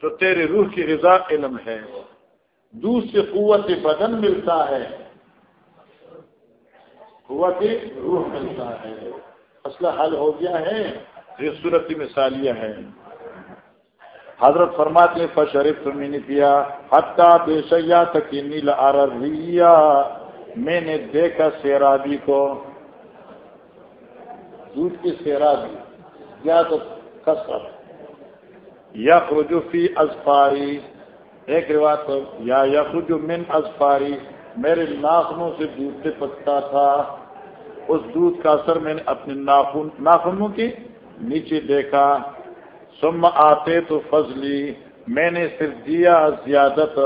تو تیرے روح کی غذا علم ہے۔ دودھ سے قوت بدن ملتا ہے۔ قوت روح ملتا ہے۔ مسئلہ حل ہو گیا ہے۔ یہ صورت مثالیہ ہے۔ حضرت فرماتے فشرف تم نے پیا حتیٰ بے شیا تک نیل آریا میں نے دیکھا سیرابی کو۔ دودھ کی سیرابی۔ یا تو کثرت۔ یا فی ازفاری ایک روایت یا یخرج من ازفاری میرے ناخنوں سے دودھ سے پکتا تھا۔ اس دودھ کا اثر میں نے اپنے ناخن ناخنوں کی نیچے دیکھا۔ سم آتے تو فضلی۔ میں نے پھر دیا زیادت۔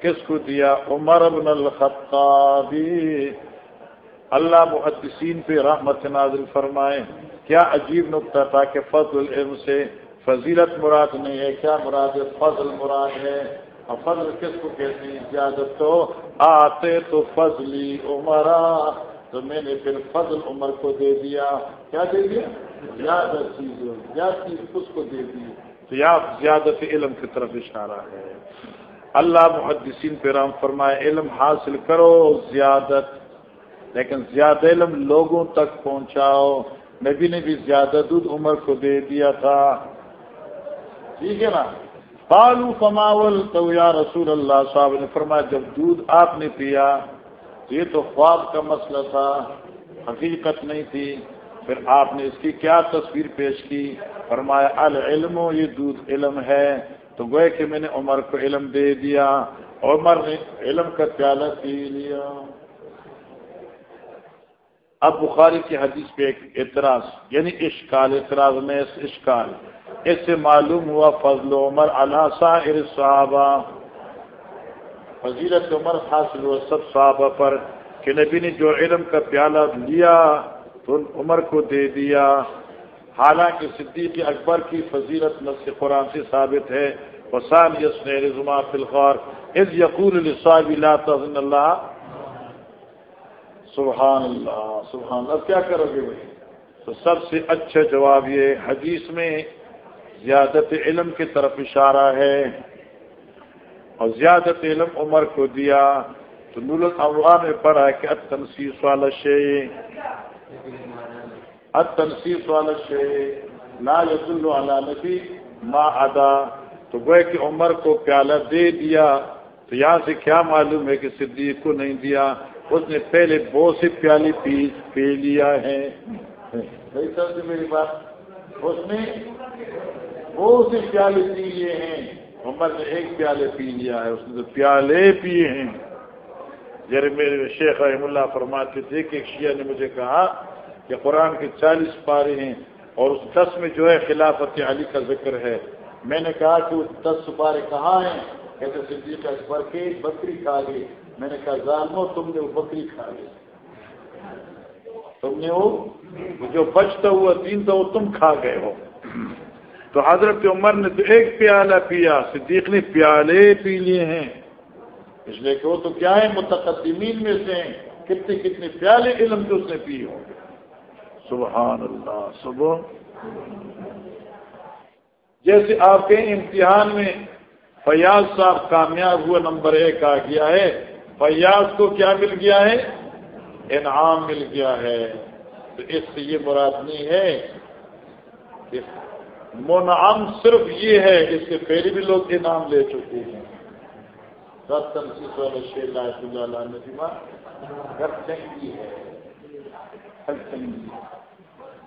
کس کو دیا؟ عمر بن الخطابی اللہ محدثین پہ رحمت نازل فرمائے۔ کیا عجیب نقطہ تھا کہ فضل العلم سے فضیلت مراد نہیں ہے، کیا مراد ہے؟ فضل مراد ہے۔ اور فضل کس کو کہتے ہیں؟ زیادت تو آتے تو فضلی عمرہ تو میں نے پھر فضل عمر کو دے دیا۔ کیا دے دیا؟ زیادہ چیز زیادہ چیز اس کو دے دی۔ تو یا زیادت علم کی طرف اشارہ ہے۔ اللہ محدثین پہ رام فرمائے، علم حاصل کرو زیادت، لیکن زیادہ علم لوگوں تک پہنچاؤ۔ نبی نے بھی زیادہ دودھ عمر کو دے دیا تھا۔ ٹھیک ہے نا؟ بالو فماول تو یا رسول اللہ، صاحب نے فرمایا، جب دودھ آپ نے پیا، یہ تو خواب کا مسئلہ تھا، حقیقت نہیں تھی۔ پھر آپ نے اس کی کیا تصویر پیش کی؟ فرمایا، العلم، یہ دودھ علم ہے۔ تو گوئے کہ میں نے عمر کو علم دے دیا۔ عمر نے علم کا پیالہ پی لیا۔ اب بخاری کی حدیث پہ ایک اعتراض یعنی اشکال، اعتراض میں اشکال۔ اس سے معلوم ہوا فضل عمر اللہ صحابہ۔ فضیلت عمر حاصل ہوا سب صحابہ پر کہ نبی نے جو علم کا پیالہ لیا تو عمر کو دے دیا۔ حالانکہ صدیق اکبر کی فضیلت نس قرآن سے ثابت ہے۔ وسان یس رضما فلخار از یقول الصاب اللہ اللہ سبحان اللہ سبحان اللہ کیا کرو گے بھائی؟ تو سب سے اچھا جواب یہ حدیث میں زیادت علم کی طرف اشارہ ہے اور زیادت علم عمر کو دیا تو نول الاولا نے پڑھا کہ اتنسیس والا شے اتنسیس والا شے لا یس اللہ نبی ما ادا تو گوئے کہ عمر کو پیالہ دے دیا تو یہاں سے کیا معلوم ہے کہ صدیق کو نہیں دیا؟ اس نے پہلے بہت سے پیالی پی پی لیا ہے۔ میری بات، اس نے بہت سے پیالے پی لیے ہیں۔ عمر نے ایک پیالے پی لیا ہے، اس نے تو پیالے پیے ہیں۔ جب میرے شیخ رحم اللہ فرماتے تھے کہ ایک شیعہ نے مجھے کہا کہ قرآن کے چالیس پارے ہیں اور اس دس میں جو ہے خلافت علی کا ذکر ہے۔ میں نے کہا کہ وہ دس پارے کہاں ہیں؟ کہتے صدیق اکبر کے بکری کھا گئی میں نے کہا، ظالمو، تم نے وہ بکری کھا لی۔ تم نے وہ جو بچتا ہوا دین تھا وہ تم کھا گئے ہو۔ تو حضرت عمر نے تو ایک پیالہ پیا، صدیق نے پیالے پی لیے ہیں۔ اس لیے کہ وہ تو کیا ہے متقدمین میں سے ہیں۔ کتنے کتنے پیالے علم کے اس نے پی ہوں۔ گے سبحان اللہ صبح جیسے آپ کے امتحان میں فیاض صاحب کامیاب ہوا، نمبر ایک آ گیا ہے۔ فیاض کو کیا مل گیا ہے؟ انعام مل گیا ہے۔ تو اس سے یہ مراد نہیں ہے کہ منعم صرف یہ ہے اس سے پہلے بھی لوگ انعام لے چکے ہیں۔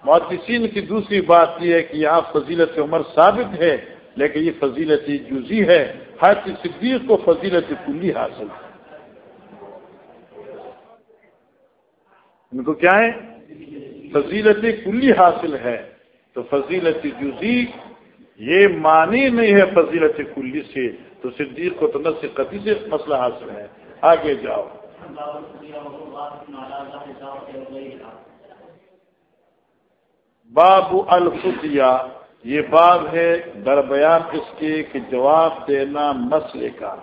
محدثین کی دوسری بات یہ ہے کہ یہاں فضیلت عمر ثابت ہے، لیکن یہ فضیلت جزی ہے۔ ہر صدیق کو فضیلت کلی حاصل۔ ہے ان کو کیا ہے؟ فضیلت کلی حاصل ہے۔ تو فضیلت جزی یہ معنی نہیں ہے فضیلت کلی سے، تو صدیق کو تو نس قطعی سے مسئلہ حاصل ہے۔ آگے جاؤ۔ باب الفتیا یہ باب ہے دربیان اس کے کہ جواب دینا مسئلے کا۔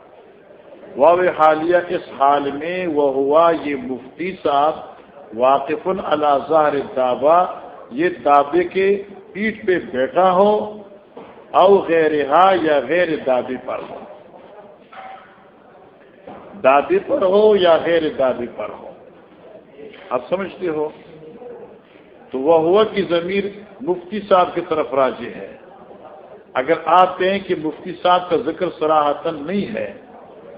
وہ حالیہ اس حال میں وہ ہوا یہ مفتی صاحب واقف الظاہر دعوی، یہ دعوے کے پیٹ پہ بیٹھا ہو او غیر ہا یا غیر دادی پر ہو۔ دادی پر ہو یا غیر دادی پر ہو۔ آپ سمجھتے ہو؟ تو وہ ہوا کہ ضمیر مفتی صاحب کی طرف راجی ہے۔ اگر آپ کہیں کہ مفتی صاحب کا ذکر سراہتن نہیں ہے،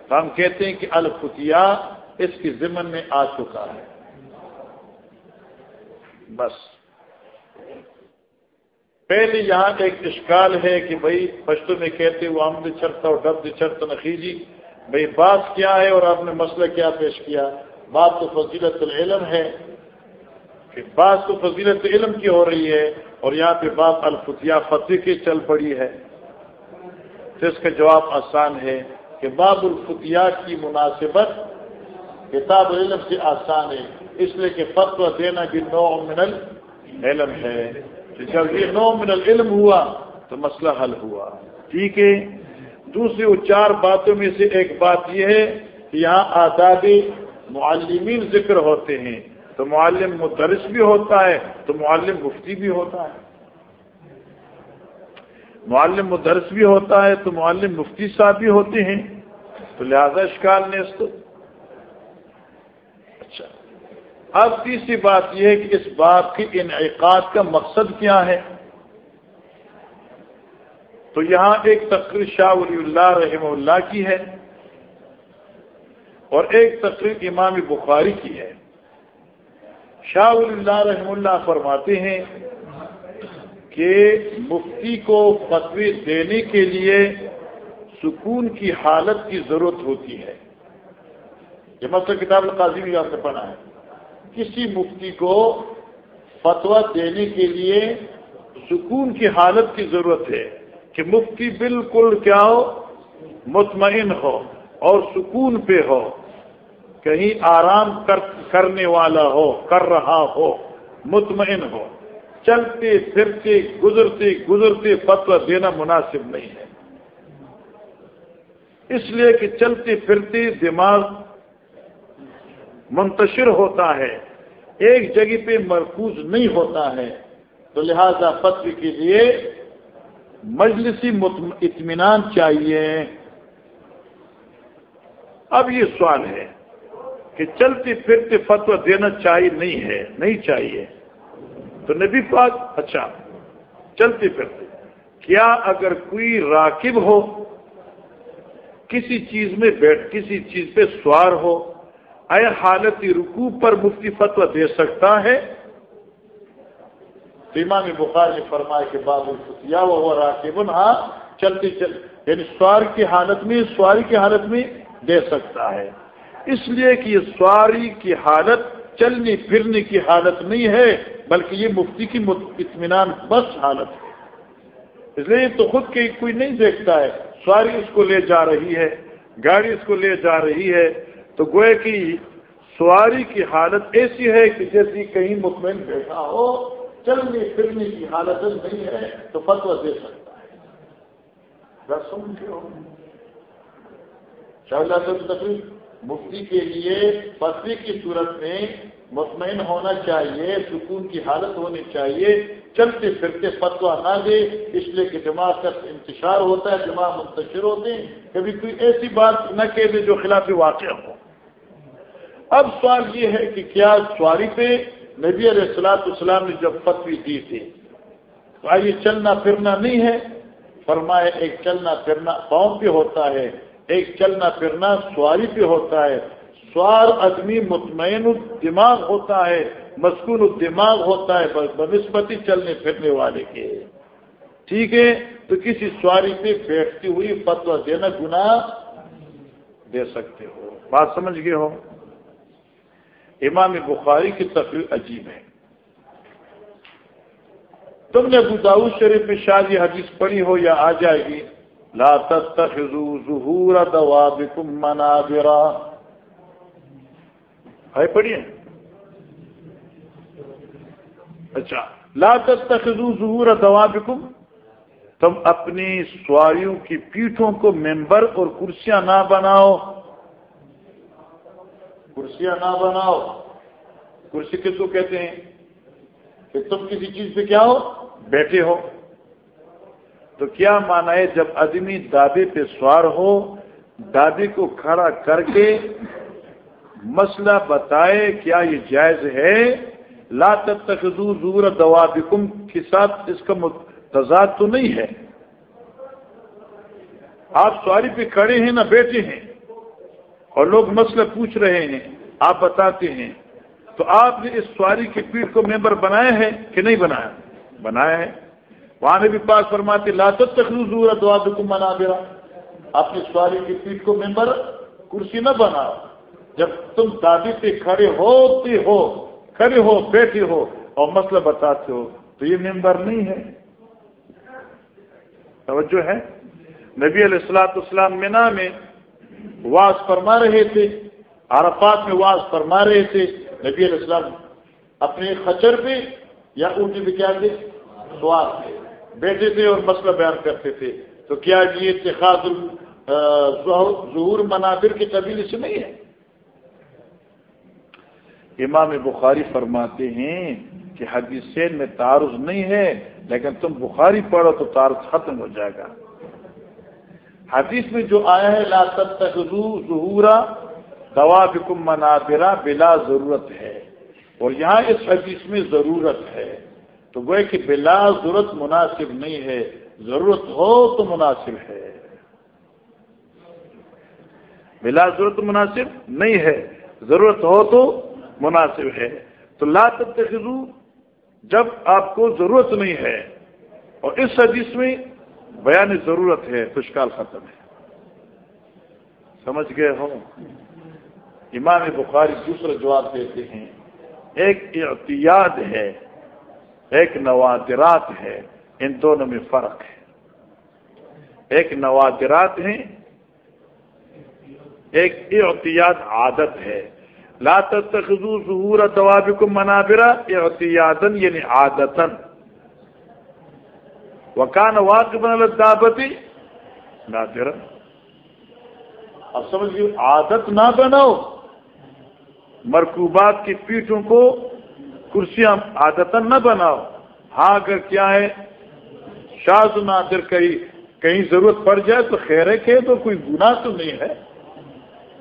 تو ہم کہتے ہیں کہ الفتیا اس کی ضمن میں آ چکا ہے۔ بس۔ پہلے یہاں ایک اشکال ہے کہ بھائی پشتو میں کہتے وہ آمد چرتا اور ڈب چرتا نخیجی بھائی بات کیا ہے اور آپ نے مسئلہ کیا پیش کیا؟ بات تو فضیلت العلم ہے کہ بات تو فضیلت علم کی ہو رہی ہے اور یہاں پہ بات الفتیا فتح کی چل پڑی ہے۔ تو اس کا جواب آسان ہے کہ باب الفتیا کی مناسبت کتاب علم سے آسان ہے، اس لیے کہ فتو دینا بھی نو من العلم ہے۔ جب یہ نو من العلم ہوا تو مسئلہ حل ہوا۔ ٹھیک ہے؟ دوسری وہ چار باتوں میں سے ایک بات یہ ہے کہ یہاں آداب معلمین ذکر ہوتے ہیں۔ تو معلم مدرس بھی ہوتا ہے، تو معلم مفتی بھی ہوتا ہے۔ معلم مدرس بھی ہوتا ہے، تو معلم مفتی صاحب بھی ہوتے ہیں۔ تو لہذا اشکال نے اس کو اچھا اب تیسری بات یہ ہے کہ اس بات کی انعقاد کا مقصد کیا ہے؟ تو یہاں ایک تقریر شاہ ولی اللہ رحمہ اللہ کی ہے اور ایک تقریر امام بخاری کی ہے۔ شاہ ولی اللہ رحم اللہ فرماتے ہیں کہ مفتی کو فتوی دینے کے لیے سکون کی حالت کی ضرورت ہوتی ہے۔ یہ مسئلہ کتاب القاضی بھی آپ نے پڑھا ہے۔ کسی مفتی کو فتوا دینے کے لیے سکون کی حالت کی ضرورت ہے کہ مفتی بالکل کیا ہو، مطمئن ہو اور سکون پہ ہو۔ کہیں آرام کر، کرنے والا ہو، کر رہا ہو، مطمئن ہو۔ چلتے پھرتے، گزرتے گزرتے فتوا دینا مناسب نہیں ہے۔ اس لیے کہ چلتے پھرتے دماغ منتشر ہوتا ہے۔ ایک جگہ پہ مرکوز نہیں ہوتا ہے، تو لہذا فتو کے لیے مجلسی اطمینان چاہیے۔ اب یہ سوال ہے کہ چلتے پھرتے فتو دینا چاہیے نہیں ہے، نہیں چاہیے۔ تو نبی پاک اچھا چلتے پھرتے۔ کیا اگر کوئی راکب ہو، کسی چیز میں بیٹھ، کسی چیز پہ سوار ہو اے حالت رکوع پر مفتی فتو دے سکتا ہے؟ تو امام بخار نے فرمایا کہ باب الفتیا وہ راکب ہاں چلتی چل یعنی سوار کی حالت میں، سواری کی حالت میں دے سکتا ہے۔ اس لیے کہ یہ سواری کی حالت چلنے پھرنے کی حالت نہیں ہے، بلکہ یہ مفتی کی اطمینان بس حالت ہے۔ اس لیے تو خود کے کوئی نہیں دیکھتا ہے، سواری اس کو لے جا رہی ہے، گاڑی اس کو لے جا رہی ہے۔ تو گوئے کی سواری کی حالت ایسی ہے کہ جیسی کہیں مطمئن بیٹھا ہو، چلنے پھرنے کی حالت نہیں ہے تو فتوا دے سکتا ہے۔ رسم کیوں تقریب مفتی کے لیے فتوی کی صورت میں مطمئن ہونا چاہیے، سکون کی حالت ہونی چاہیے، چلتے پھرتے فتوا نہ دے۔ اس لیے کہ دماغ کا انتشار ہوتا ہے دماغ منتشر ہوتے ہیں۔ کبھی کوئی ایسی بات نہ کہہ دے جو خلاف واقع ہو۔ اب سوال یہ ہے کہ کیا سواری پہ نبی علیہ السلاط اسلام نے جب فتوی دی تھی؟ تو آئیے چلنا پھرنا نہیں ہے۔ فرمائے ایک چلنا پھرنا پاؤں پہ ہوتا ہے، ایک چلنا پھرنا سواری پہ ہوتا ہے۔ سوار آدمی مطمئن دماغ ہوتا ہے، مسکون دماغ ہوتا ہے بنسبتی چلنے پھرنے والے کے۔ ٹھیک ہے؟ تو کسی سواری پہ بیٹھتی ہوئی فتوا دینا گنا دے سکتے ہو۔ بات سمجھ گئے ہو؟ امام بخاری کی تقریر عجیب ہے۔ تم نے ابو شریف میں شادی حدیث پڑھی ہو یا آ جائے گی۔ لا تتخذوا ظهور دوابكم منابرا۔ ہے پڑھیے۔ اچھا۔ لا تتخذوا ظهور دوابكم تم اپنی سواریوں کی پیٹھوں کو ممبر اور کرسیاں نہ بناؤ۔ کرسیاں نہ بناؤ۔ کرسی کس کو کہتے ہیں؟ کہ تم کسی چیز پہ کیا ہو؟ بیٹھے ہو۔ تو کیا مانا ہے جب آدمی دادے پہ سوار ہو دادی کو کھڑا کر کے مسئلہ بتائے کیا یہ جائز ہے؟ لا تک زور دوا کے ساتھ اس کا تضاد تو نہیں ہے۔ آپ سواری پہ کھڑے ہیں نہ بیٹھے ہیں۔ اور لوگ مسئلہ پوچھ رہے ہیں، آپ بتاتے ہیں۔ تو آپ نے اس سواری کی پیٹ کو ممبر بنایا ہے کہ نہیں بنایا؟ بنایا ہے۔ وہاں نے بھی پاس فرماتے لاتت تخلو زور دعا دکم منا میرا اپنی سواری کی پیٹ کو ممبر کرسی نہ بناؤ۔ جب تم دادی پہ کھڑے ہوتے ہو، کھڑے ہو، بیٹھے ہو اور مسئلہ بتاتے ہو، تو یہ ممبر نہیں ہے۔ توجہ ہے؟ نبی علیہ السلاط اسلام مینا میں واز فرما رہے تھے، عرفات میں واز فرما رہے تھے۔ نبی علیہ السلام اپنے خچر پہ یا اونٹی پہ کیا تھے؟ سواد تھے بیٹھے تھے اور مسئلہ بیان کرتے تھے۔ تو کیا یہ اتخاذ ظہور منابر کے قبیلے سے نہیں ہے؟ امام بخاری فرماتے ہیں کہ حدیثین میں تعارض نہیں ہے، لیکن تم بخاری پڑھو تو تعارض ختم ہو جائے گا۔ حدیث میں جو آیا ہے، لا ظہورا دوا بکم منابرا بلا ضرورت ہے۔ اور یہاں اس حدیث میں ضرورت ہے۔ تو وہ کہ بلا ضرورت مناسب نہیں ہے۔ ضرورت ہو تو مناسب ہے۔ بلا ضرورت مناسب نہیں ہے۔ ضرورت ہو تو مناسب ہے۔ تو لا تتخذو جب آپ کو ضرورت نہیں ہے۔ اور اس حدیث میں بیان ضرورت ہے، خوشکال ختم ہے۔ سمجھ گئے ہوں امام بخاری دوسرا جواب دیتے ہیں۔ ایک اعتیاد ہے، ایک نوادرات ہے، ان دونوں میں فرق ہے۔ ایک نوادرات ہیں، ایک اعتیاد عادت ہے۔ لا تتخذوا ظهور دوابكم منابرا اعتيادا یعنی عادتا۔ وكان واقبا للدابه نادرا اب سمجھ عادت نہ بناؤ. مرکوبات کی پیٹھوں کو کرسیاں عادتن نہ بناؤ. ہاں اگر کیا ہے شاز نادر کہیں کہیں ضرورت پڑ جائے تو خیر ہے تو کوئی گناہ تو نہیں ہے۔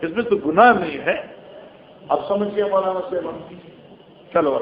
اس میں تو گناہ نہیں ہے۔ اب سمجھ مولانا سے جی۔ چلو اور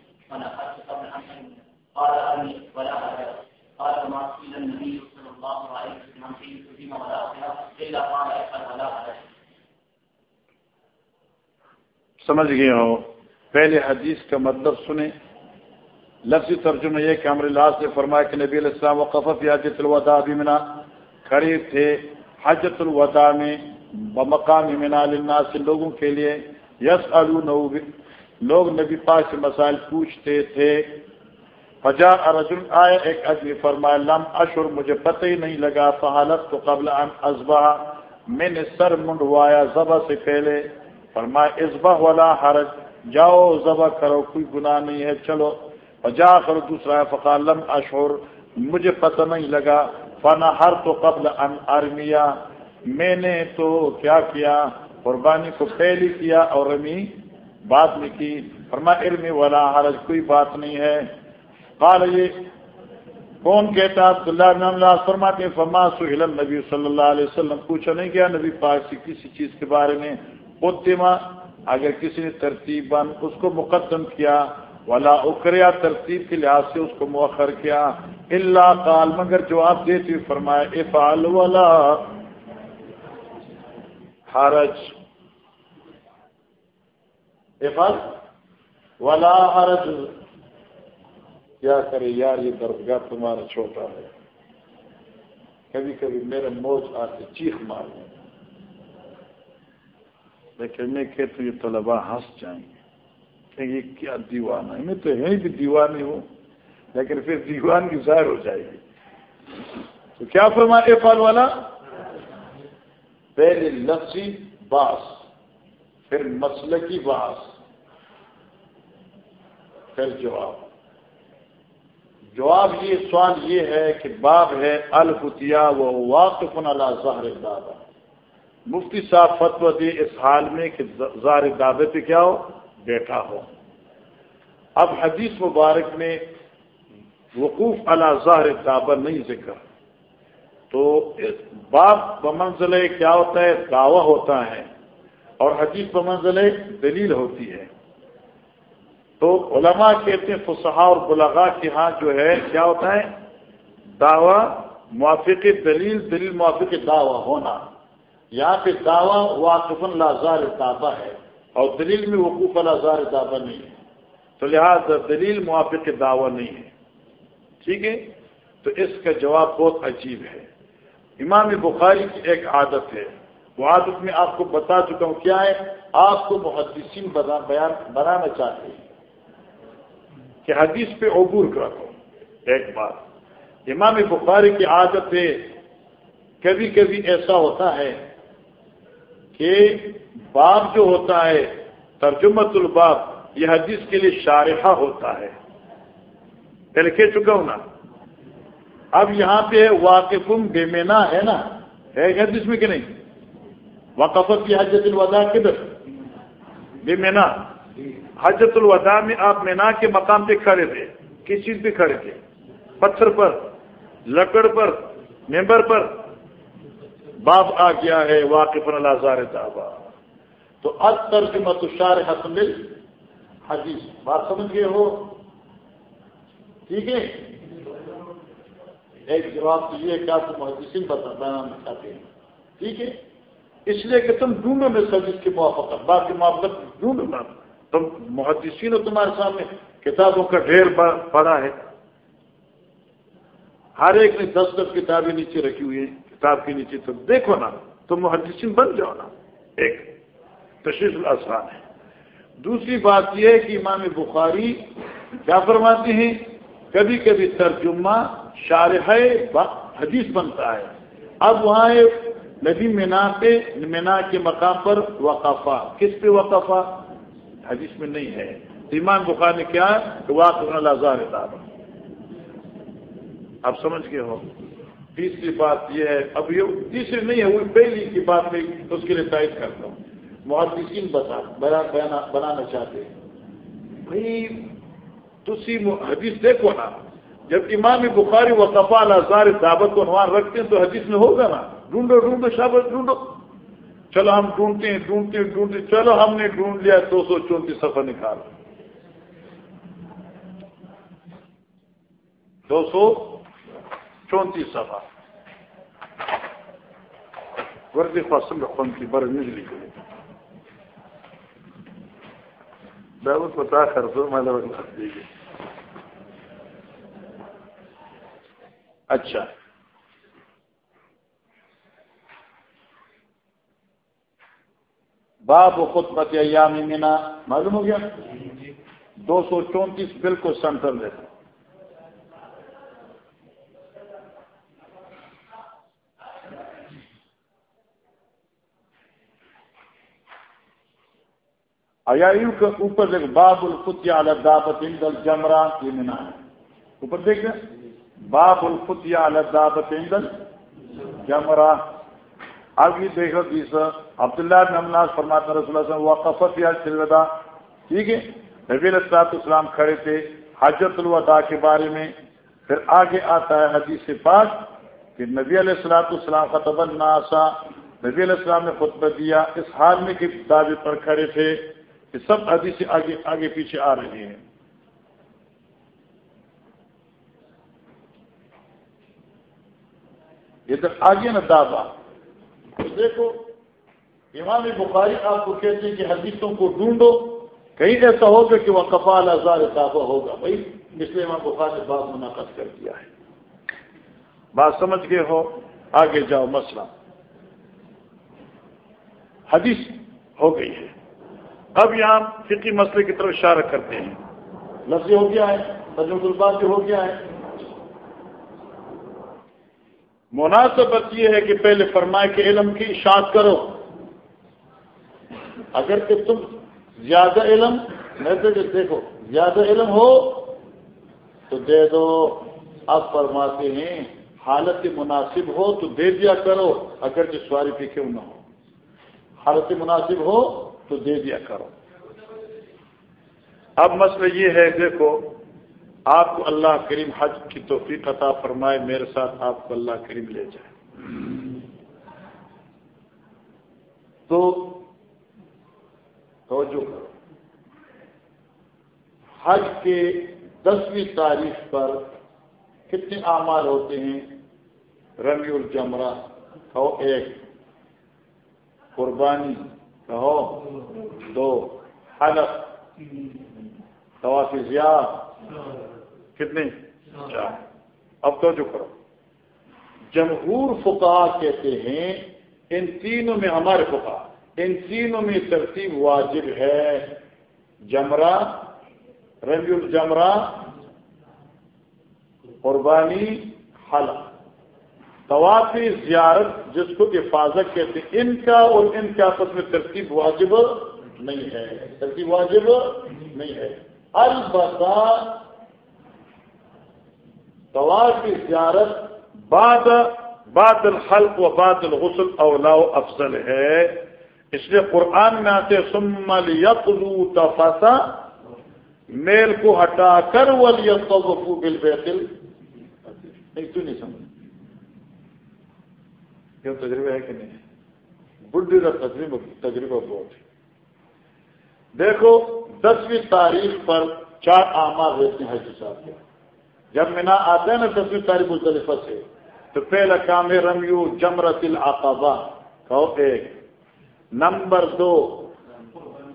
سمجھ گئے ہو پہلے حدیث کا مطلب سنیں۔ لفظی ترجمہ یہ کہ امر اللہ سے فرمایا کہ نبی علیہ السلام وقفت حجت الوداع بھی منا کھڑے تھے حجت الوداع میں، بمقام منا للناس، لوگوں کے لیے۔ یس لوگ نبی پاک سے مسائل پوچھتے تھے۔ فجا ارجن آئے ایک آدمی فرمایا، لم اشر مجھے پتہ ہی نہیں لگا فحالت تو قبل ان ازبا میں نے سر منڈوایا ذبح سے پہلے۔ فرمایا ازبا والا حرج، جاؤ، ذبح کرو، کوئی گناہ نہیں ہے، چلو۔ فجا کر دوسرا فقال، لم اشور مجھے پتہ نہیں لگا۔ فنا ہر تو قبل ان ارمیا۔ میں نے تو کیا کیا؟ قربانی کو پہلی کیا اور رمی بعد میں کی۔ فرما ارمی والا حرج، کوئی بات نہیں ہے۔ قال، یہ کون کہتا؟ عبداللہ بن اللہ فرماتے فما سہیل نبی صلی اللہ علیہ وسلم۔ پوچھا نہیں گیا نبی پاک سے کسی چیز کے بارے میں۔ اتما اگر کسی نے ترتیب اس کو مقدم کیا، ولا اکریا ترتیب کے لحاظ سے اس کو مؤخر کیا اللہ قال، مگر جواب دیتی فرمایا افعال ولا، حرج۔ افعال ولا حرج۔ کیا کرے یار، یہ درگاہ تمہارا چھوٹا ہے۔ کبھی کبھی میرے موج آتے چیخ مار لیکن میں کہتا یہ طلبا ہنس جائیں گے۔ کہ یہ کیا دیوان ہے؟ میں تو یہیں بھی دیوانی ہوں، لیکن پھر دیوان کی ظاہر ہو جائے گی۔ تو کیا فرما فال والا؟ پہلے لفظی باس، پھر مسئلہ کی بات پھر جواب۔ جواب یہ سوال یہ ہے کہ باب ہے الفتیا و واقف اللہ ظاہر دادا مفتی صاحب فتو دے اس حال میں کہ ظاہر دعوے پہ کیا ہو؟ بیٹھا ہو۔ اب حدیث مبارک میں وقوف اللہ ظاہر دعوت نہیں ذکر۔ تو باب بمنزل کیا ہوتا ہے؟ دعویٰ ہوتا ہے۔ اور حدیث بمنزل دلیل ہوتی ہے۔ تو علماء کہتے ہیں فصحا اور بلغا کے ہاں جو ہے، کیا ہوتا ہے؟ دعویٰ، موافق دلیل دلیل موافق دعویٰ ہونا۔ یہاں پہ دعویٰ واقف لازار دعویٰ ہے اور دلیل میں وقوف لازار دعویٰ نہیں ہے۔ تو لہٰذا دلیل موافق دعویٰ نہیں ہے۔ ٹھیک ہے؟ تو اس کا جواب بہت عجیب ہے۔ امام بخاری کی ایک عادت ہے۔ وہ عادت میں آپ کو بتا چکا ہوں کیا ہے۔ آپ کو محدثین بیان بنانا چاہتے ہیں۔ کہ حدیث پہ عبور کرو ایک بات۔ امام بخاری کی عادت ہے، کبھی کبھی ایسا ہوتا ہے کہ باب جو ہوتا ہے، ترجمت الباب، یہ حدیث کے لیے شارحہ ہوتا ہے۔ پہلے کہہ چکا ہوں نا۔ اب یہاں پہ واقف بے مینا ہے نا۔ ہے حدیث میں کہ نہیں؟ وقفت کی حجت الوداع کدھر؟ بے مینا حجت الوداع میں آپ مینا کے مقام پہ کھڑے تھے۔ کس چیز پہ کھڑے تھے؟ پتھر پر، لکڑ پر، ممبر پر۔ باب آ گیا ہے، واقف الزار صاحبہ تو اب ترجمت شار حسن حدیث، بات سمجھ گئے ہو؟ ٹھیک ہے؟ ایک جواب تو یہ کہ آپ کو بتانا چاہتے ہیں۔ ٹھیک ہے؟ اس لیے کہ تم ڈھونڈو میں سجس کی موافقت۔ باقی موافقت ڈھونڈو نا تم محدثین تمہارے سامنے۔ کتابوں کا ڈھیر پڑا ہے۔ ہر ایک نے دس دس کتابیں نیچے رکھی ہوئی ہیں۔ کتاب کے نیچے تم دیکھو نا، تم محدثین بن جاؤ نا۔ ایک، تشریف الاسان ہے۔ دوسری بات یہ ہے کہ امام بخاری کیا فرماتے ہیں؟ کبھی کبھی ترجمہ شارح حدیث بنتا ہے۔ اب وہاں ندی مینا پہ، مینا کے مقام پر وقفہ۔ کس پہ وقفہ؟ حدیث میں نہیں ہے۔ ایمان بخار نے کیا کہ واقع اللہ اب سمجھ گئے ہو؟ تیسری بات یہ ہے، اب یہ تیسری نہیں ہے، وہ پہلی کی بات میں اس کے لیے تائید کرتا ہوں۔ محدثین بتا بنانا چاہتے ہیں۔ بھائی، تسی حدیث دیکھو نا، جب امام بخاری و کفال ہزار دعوت کو عنوان رکھتے ہیں تو حدیث میں ہوگا نا، ڈھونڈو ڈھونڈو شابت ڈھونڈو۔ چلو ہم ڈھونڈتے ہیں ڈھونڈتے ہیں، ڈھونڈتے چلو ہم نے ڈھونڈ لیا، دو سو چونتیس سفر نکال دو سو چونتیس سفر وردی فصل خون کی بر نجلی گئی بہت پتا خرچ میں لگ دے گی اچھا. باب و خود ایام مینا. معلوم ہو گیا دو سو چونتیس بالکل سینٹرل ہے ایایو کے اوپر دیکھ باب الفتیا الدابت اندل جمرا یہ مینا ہے اوپر دیکھ باب الفتیا الدابت اندل جمرا اب یہ دیکھو جیسا عبداللہ بن امناز فرماتا رسول اللہ صلی اللہ علیہ وسلم وقفت یا سلودا ٹھیک ہے نبی السلاط اسلام کھڑے تھے حجت الوداع کے بارے میں پھر آگے آتا ہے حدیث سے پاس کہ نبی علیہ السلاط اسلام خطب الناسا نبی علیہ السلام نے خطبہ دیا اس حال میں کہ دعوے پر کھڑے تھے کہ سب حدیث آگے آگے پیچھے آ رہے ہیں۔ ادھر آگے نا دعویٰ۔ دیکھو، امام بخاری آپ کو کہتے ہیں کہ حدیثوں کو ڈھونڈو۔ کہیں ایسا ہوگا کہ وہ کفال ہزار صافہ ہوگا۔ بھائی، اس لیے امام بخاری نے بات منعقد کر دیا ہے۔ بات سمجھ گئے ہو؟ آگے جاؤ، مسئلہ۔ حدیث ہو گئی ہے۔ اب یہاں فکی مسئلے کی طرف اشارہ کرتے ہیں۔ لفظ ہو گیا ہے تجرب الباز ہو گیا ہے مناسبت یہ ہے کہ پہلے فرمائے کہ علم کی اشاعت کرو۔ اگر کہ تم زیادہ علم میں تو دیکھو زیادہ علم ہو تو دے دو۔ آپ فرماتے ہیں حالت مناسب ہو تو دے دیا کرو اگر جو سواری کیوں نہ ہو۔ حالت مناسب ہو تو دے دیا کرو۔ اب مسئلہ یہ ہے، دیکھو، آپ کو اللہ کریم حج کی توفیق عطا فرمائے، میرے ساتھ آپ کو اللہ کریم لے جائے۔ تو توجہ کرو۔ حج کے دسویں تاریخ پر کتنے اعمال ہوتے ہیں؟ رمی الجمرہ کہو ایک۔ قربانی کہو، دو، حلق زیاد کتنے چار۔ اب تو جو کرو۔ جمہور فقا کہتے ہیں، ان تینوں میں ہمارے فقا ان تینوں میں ترتیب واجب ہے۔ جمرہ رنگ الجمرہ، قربانی، حلق۔ طوافی زیارت جس کو حفاظت کہتے ہیں، ان کا اور ان کے آپس میں ترتیب واجب نہیں ہے۔ ترتیب واجب نہیں ہے۔ البتہ طواف زیارت بعد بعد الحلق و بعد الغسل اولا و افضل ہے۔ اس لیے قرآن میں آتے سمل یقلو تفاسا میل کو ہٹا کر ولی بل بیتل نہیں، تو نہیں سمجھ کیوں تجربہ ہے کہ نہیں؟ بڈی کا تجربہ تجربہ بہت ہے۔ دیکھو، دسویں تاریخ پر چار آمار رہتے ہیں حج صاحب کے۔ جب مینا آتا ہے نا دسویں تاریخ مختلف سے، تو پہلا کام ہے رمیو جمرت العقبہ کہو ایک۔ نمبر دو،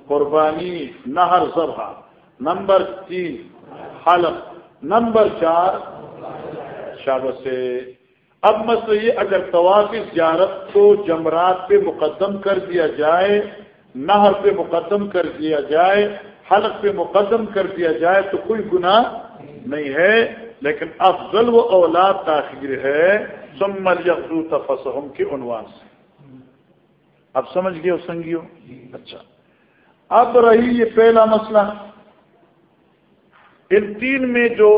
قربانی نہر ذبح نمبر تین، حلق۔ نمبر چار شاب سے اب مسئلہ یہ اگر طواف زیارت کو جمرات پہ مقدم کر دیا جائے، نہر پہ مقدم کر دیا جائے، حلق پہ مقدم کر دیا جائے تو کوئی گناہ نہیں ہے، لیکن افضل و اولاد تاخیر ہے سمل یقو تفسم کے عنوان سے۔ اب سمجھ گئے ہو سنگیو اچھا۔ اب رہی یہ پہلا مسئلہ۔ ان تین میں جو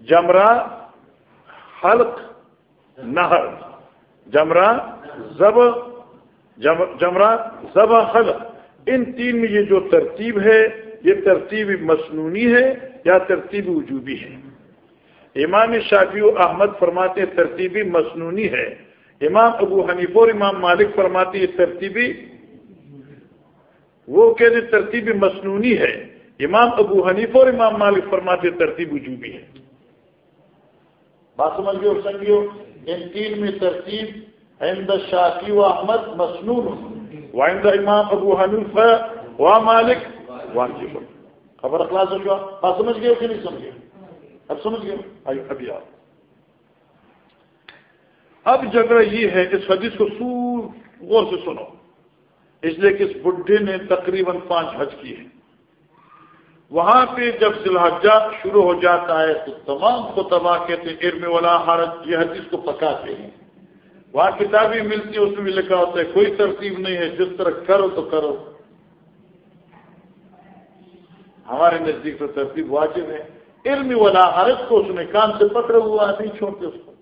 جمرہ حلق نہر جمرہ زب جمرہ زبا خلق. ان تین میں یہ جو ترتیب ہے، یہ ترتیب مصنوعی ہے یا ترتیب وجوبی ہے؟ امام شافی و احمد فرماتے ترتیبی مصنوعی ہے. امام ابو حنیف اور امام مالک فرماتے یہ ترتیبی وہ کہتے ترتیبی مصنوعی ہے. امام ابو حنیف اور امام مالک فرماتے ترتیب وجوبی ہے. بات سمجھ گئے سمجھو ان تین میں ترتیب عند شافی و احمد مسنون وعند امام ابو حنیف و مالک واجب۔ خبر اخلاص ہو بات سمجھ گئے کہ نہیں سمجھ گئے؟ اب سمجھ گئے آئیے، ابھی آپ اب جگہ یہ ہے، اس حدیث کو سور غور سے سنو۔ اس لیے کہ اس بڈھے نے تقریباً پانچ حج کی ہے وہاں پہ جب سلحجہ شروع ہو جاتا ہے تو تمام کو تباہ کہتے ارم والا حرج، یہ حدیث کو پکاتے ہیں۔ وہاں کتابیں ملتی ہیں، اس میں بھی لکھا ہوتا ہے، کوئی ترتیب نہیں ہے، جس طرح کرو تو کرو۔ ہمارے نزدیک تو ترتیب واجب ہے۔ علم والا حرج کو اس نے کام سے پکڑا ہوا، نہیں چھوڑتے اس کو۔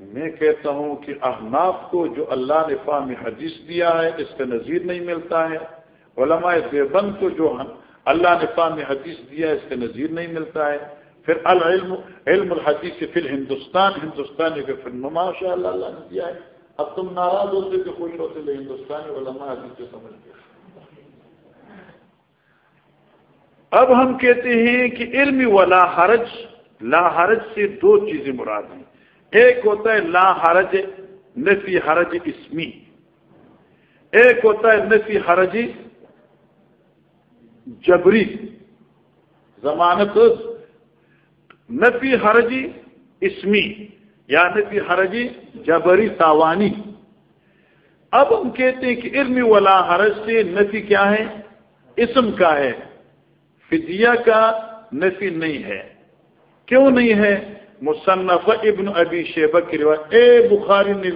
میں کہتا ہوں کہ احناف کو جو اللہ نے فام حدیث دیا ہے، اس کا نظیر نہیں ملتا ہے۔ علماء دیوبند کو جو اللہ نے فام حدیث دیا اس کا نظیر نہیں ملتا ہے۔ پھر العلم، علم الحدیث فی الہندوستان ہندوستانی کے پھر ماشاء اللہ اللہ نے دیا ہے۔ اب تم ناراض ہوتے کہ خوش ہوتے لے ہندوستانی علماء حدیث سے سمجھ گئے۔ اب ہم کہتے ہیں کہ علم ولا حرج، لا حرج سے دو چیزیں مراد ہیں۔ ایک ہوتا ہے لا حرج نفی حرج اسمی۔ ایک ہوتا ہے نفی حرج جبری ضمانت نفی حرجی اسمی، یا نفی حرجی جبری تاوانی۔ اب ہم کہتے ہیں کہ علم ولا حرج سے نفی کیا ہے؟ اسم کا ہے۔ فدیہ کا نفی نہیں ہے۔ کیوں نہیں ہے؟ مصنف ابن ابی شیبہ کی روایت، اے بخاری نے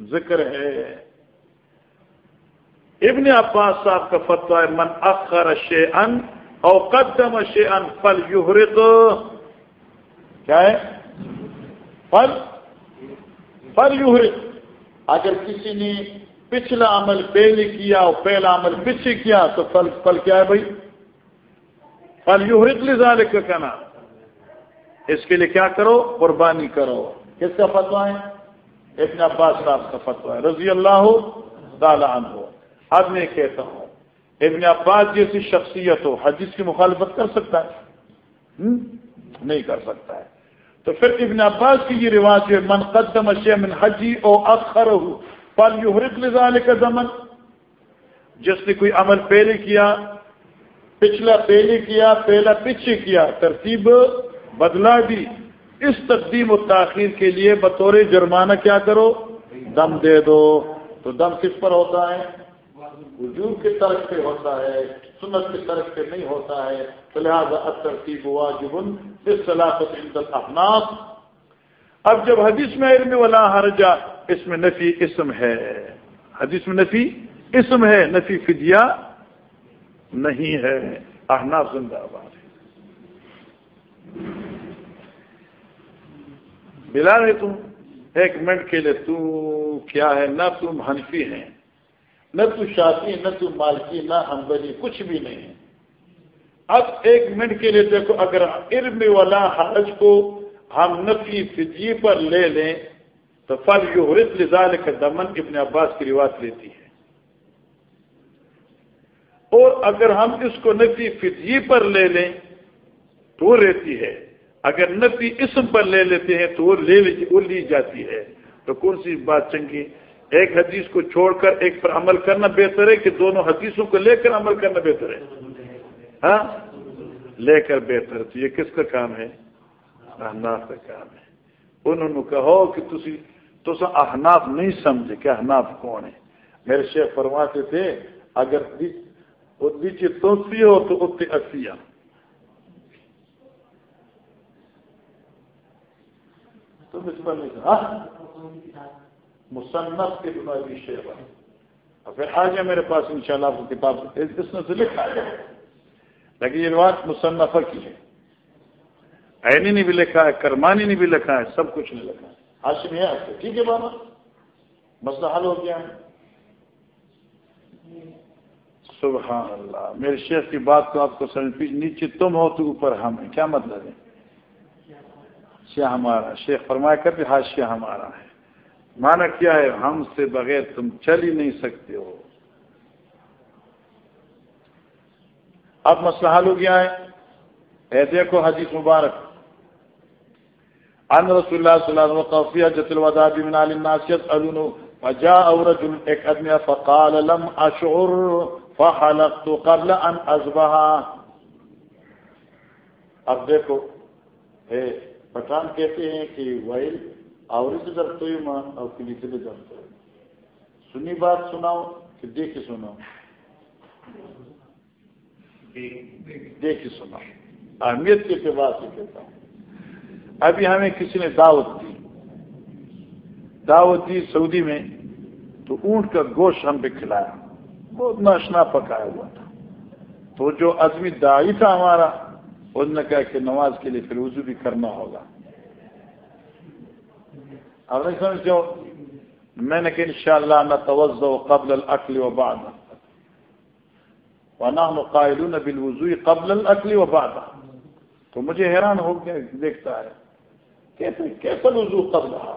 ذکر ہے۔ ابن عباس صاحب کا فتویٰ ہے، من اخر شے ان او قدم شے ان فل یوہرت کیا ہے؟ فل؟ فل یوہرت اگر کسی نے پچھلا عمل پہلے کیا اور پہلا عمل پیچھے کیا، تو فل فل کیا ہے بھائی؟ فل یوہرت لزال کا کہنا اس کے لیے کیا کرو؟ قربانی کرو۔ کس کا فتوا ہے؟ ابن عباس صاحب کا فتوا ہے، رضی اللہ تعالی عنہ۔ اب میں کہتا ہوں۔ ابن عباس جیسی شخصیت ہو، حدیث کی مخالفت کر سکتا ہے؟ نہیں کر سکتا ہے۔ تو پھر ابن عباس کی یہ رواج ہے، من قدم من حجی او اخر ہو پل یحرق لذالک زمن جس نے کوئی عمل پہلے کیا، پچھلا پہلے کیا، پہلا پیچھے کیا، ترتیب بدلا دی۔ اس تقدیم و تاخیر کے لیے بطور جرمانہ کیا کرو؟ دم دے دو۔ تو دم کس پر ہوتا ہے؟ وجوب کی طرف پہ ہوتا ہے، سنت کی طرف پہ نہیں ہوتا ہے، تو لہٰذا ترتیب واجب اس صلاحت عندت احناف اب جب حدیث میں علم ولا حرجا اس میں نفی اسم ہے۔ حدیث میں نفی اسم ہے، نفی فدیہ نہیں ہے۔ احناف زندہ آباد بلا رہے تم، ایک منٹ کے لیے تو کیا ہے؟ نہ تم حنفی ہیں۔ نہ تو شافی، نہ تو مالکی، نہ ہمبلی کچھ بھی نہیں ہے۔ اب ایک منٹ کے لیے دیکھو، اگر علم والا حرج کو ہم نفی فجی پر لے لیں، تو فل یو لزال کا دمن ابن عباس کی رواج لیتی ہے۔ اور اگر ہم اس کو نفی فجی پر لے لیں، تو رہتی ہے۔ اگر نفی اسم پر لے لیتے ہیں، تو وہ لے وہ لی جاتی ہے۔ تو کون سی بات چنگی؟ ایک حدیث کو چھوڑ کر ایک پر عمل کرنا بہتر ہے کہ دونوں حدیثوں کو لے کر عمل کرنا بہتر ہے؟ ہاں؟ لے کر بہتر تو یہ کس کا کام ہے؟ احناف کا کام ہے. انہوں نے کہو کہ تسی تو احناف نہیں سمجھے کہ احناف کون ہے میرے شیخ فرماتے تھے، اگر نیچے تو ہو تو اتنے اسی تو نہیں کہا مصنف کے ابی شیبہ اور پھر آ جائے میرے پاس انشاءاللہ شاء آپ کو کتاب اس نے سے لکھا ہے لیکن یہ بات مصنفہ کی ہے۔ عینی نے بھی لکھا ہے، کرمانی نے بھی لکھا ہے، سب کچھ نے لکھا ہے۔ ہاشم ہے، آپ کو ٹھیک ہے، بابا۔ مسئلہ حل ہو گیا۔ ہے سبحان اللہ۔ میرے شیخ کی بات کو آپ کو سمجھ نیچے تم ہو تو اوپر ہم ہیں۔ کیا مطلب ہے؟ شیخ ہمارا۔ شیخ فرمایا کرتے ہاں شیخ ہمارا ہے۔ مانا کیا ہے، ہم سے بغیر تم چل ہی نہیں سکتے ہو۔ اب مسئلہ حل ہو گیا ہے۔ اے دیکھو حدیث مبارک۔ ان رسول اللہ صلی اللہ علیہ وسلم جت الوداع من الناسیت علون فجاء رجل، ایک آدمی فقال، لم اشعر، فحلقت قبل ان اصبح اب دیکھو، اے پٹھان کہتے ہیں کہ وائل آوری سے درد ہوئی ماں، اور کلی سے بھی درد ہو سنی بات سناؤ کہ دیکھ کے سناؤ۔ دیکھ کے سناؤ۔ اہمیت کے اعتبار سے کہتا ہوں۔ ابھی ہمیں کسی نے دعوت دی۔ دعوت دی سعودی میں، تو اونٹ کا گوشت ہم پہ کھلایا۔ بہت ناشنا پکایا ہوا تھا۔ تو جو آدمی دائی تھا ہمارا، انہوں نے کہا کہ نماز کے لیے پھر وضو بھی کرنا ہوگا۔ اب نہیں سمجھو میں نے کہ انشاءاللہ نہ توجہ قبل العقل و بعد ونحن قائلون بالوضوء قبل العقل و بعد تو مجھے حیران ہو کے دیکھتا ہے کیسے کیسا وضو قبل رہا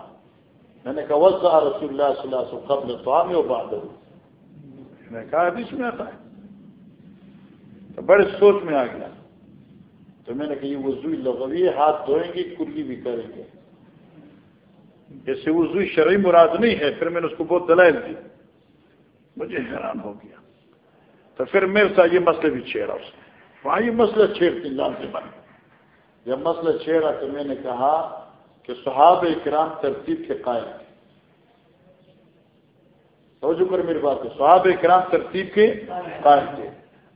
میں نے کہا وضع رسول اللہ صلی اللہ علیہ وسلم قبل طعام و بعد میں نے کہا حدیث میں آتا ہے تو بڑے سوچ میں آ گیا تو میں نے کہا یہ وضو لغوی ہاتھ دھوئیں گے کلی بھی کریں گے جیسے وضو شرعی مراد نہیں ہے، پھر میں نے اس کو بہت دلائل دی۔ مجھے حیران ہو گیا۔ تو پھر میرے ساتھ یہ مسئلہ بھی چھیڑا اس نے۔ وہاں یہ مسئلہ چھیڑتی لال سے بن جب مسئلہ چھیڑا تو میں نے کہا کہ صحاب اکرام ترتیب کے قائم تھے۔ توجہ کر میری بات ہے صحاب اکرام ترتیب کے قائم تھے۔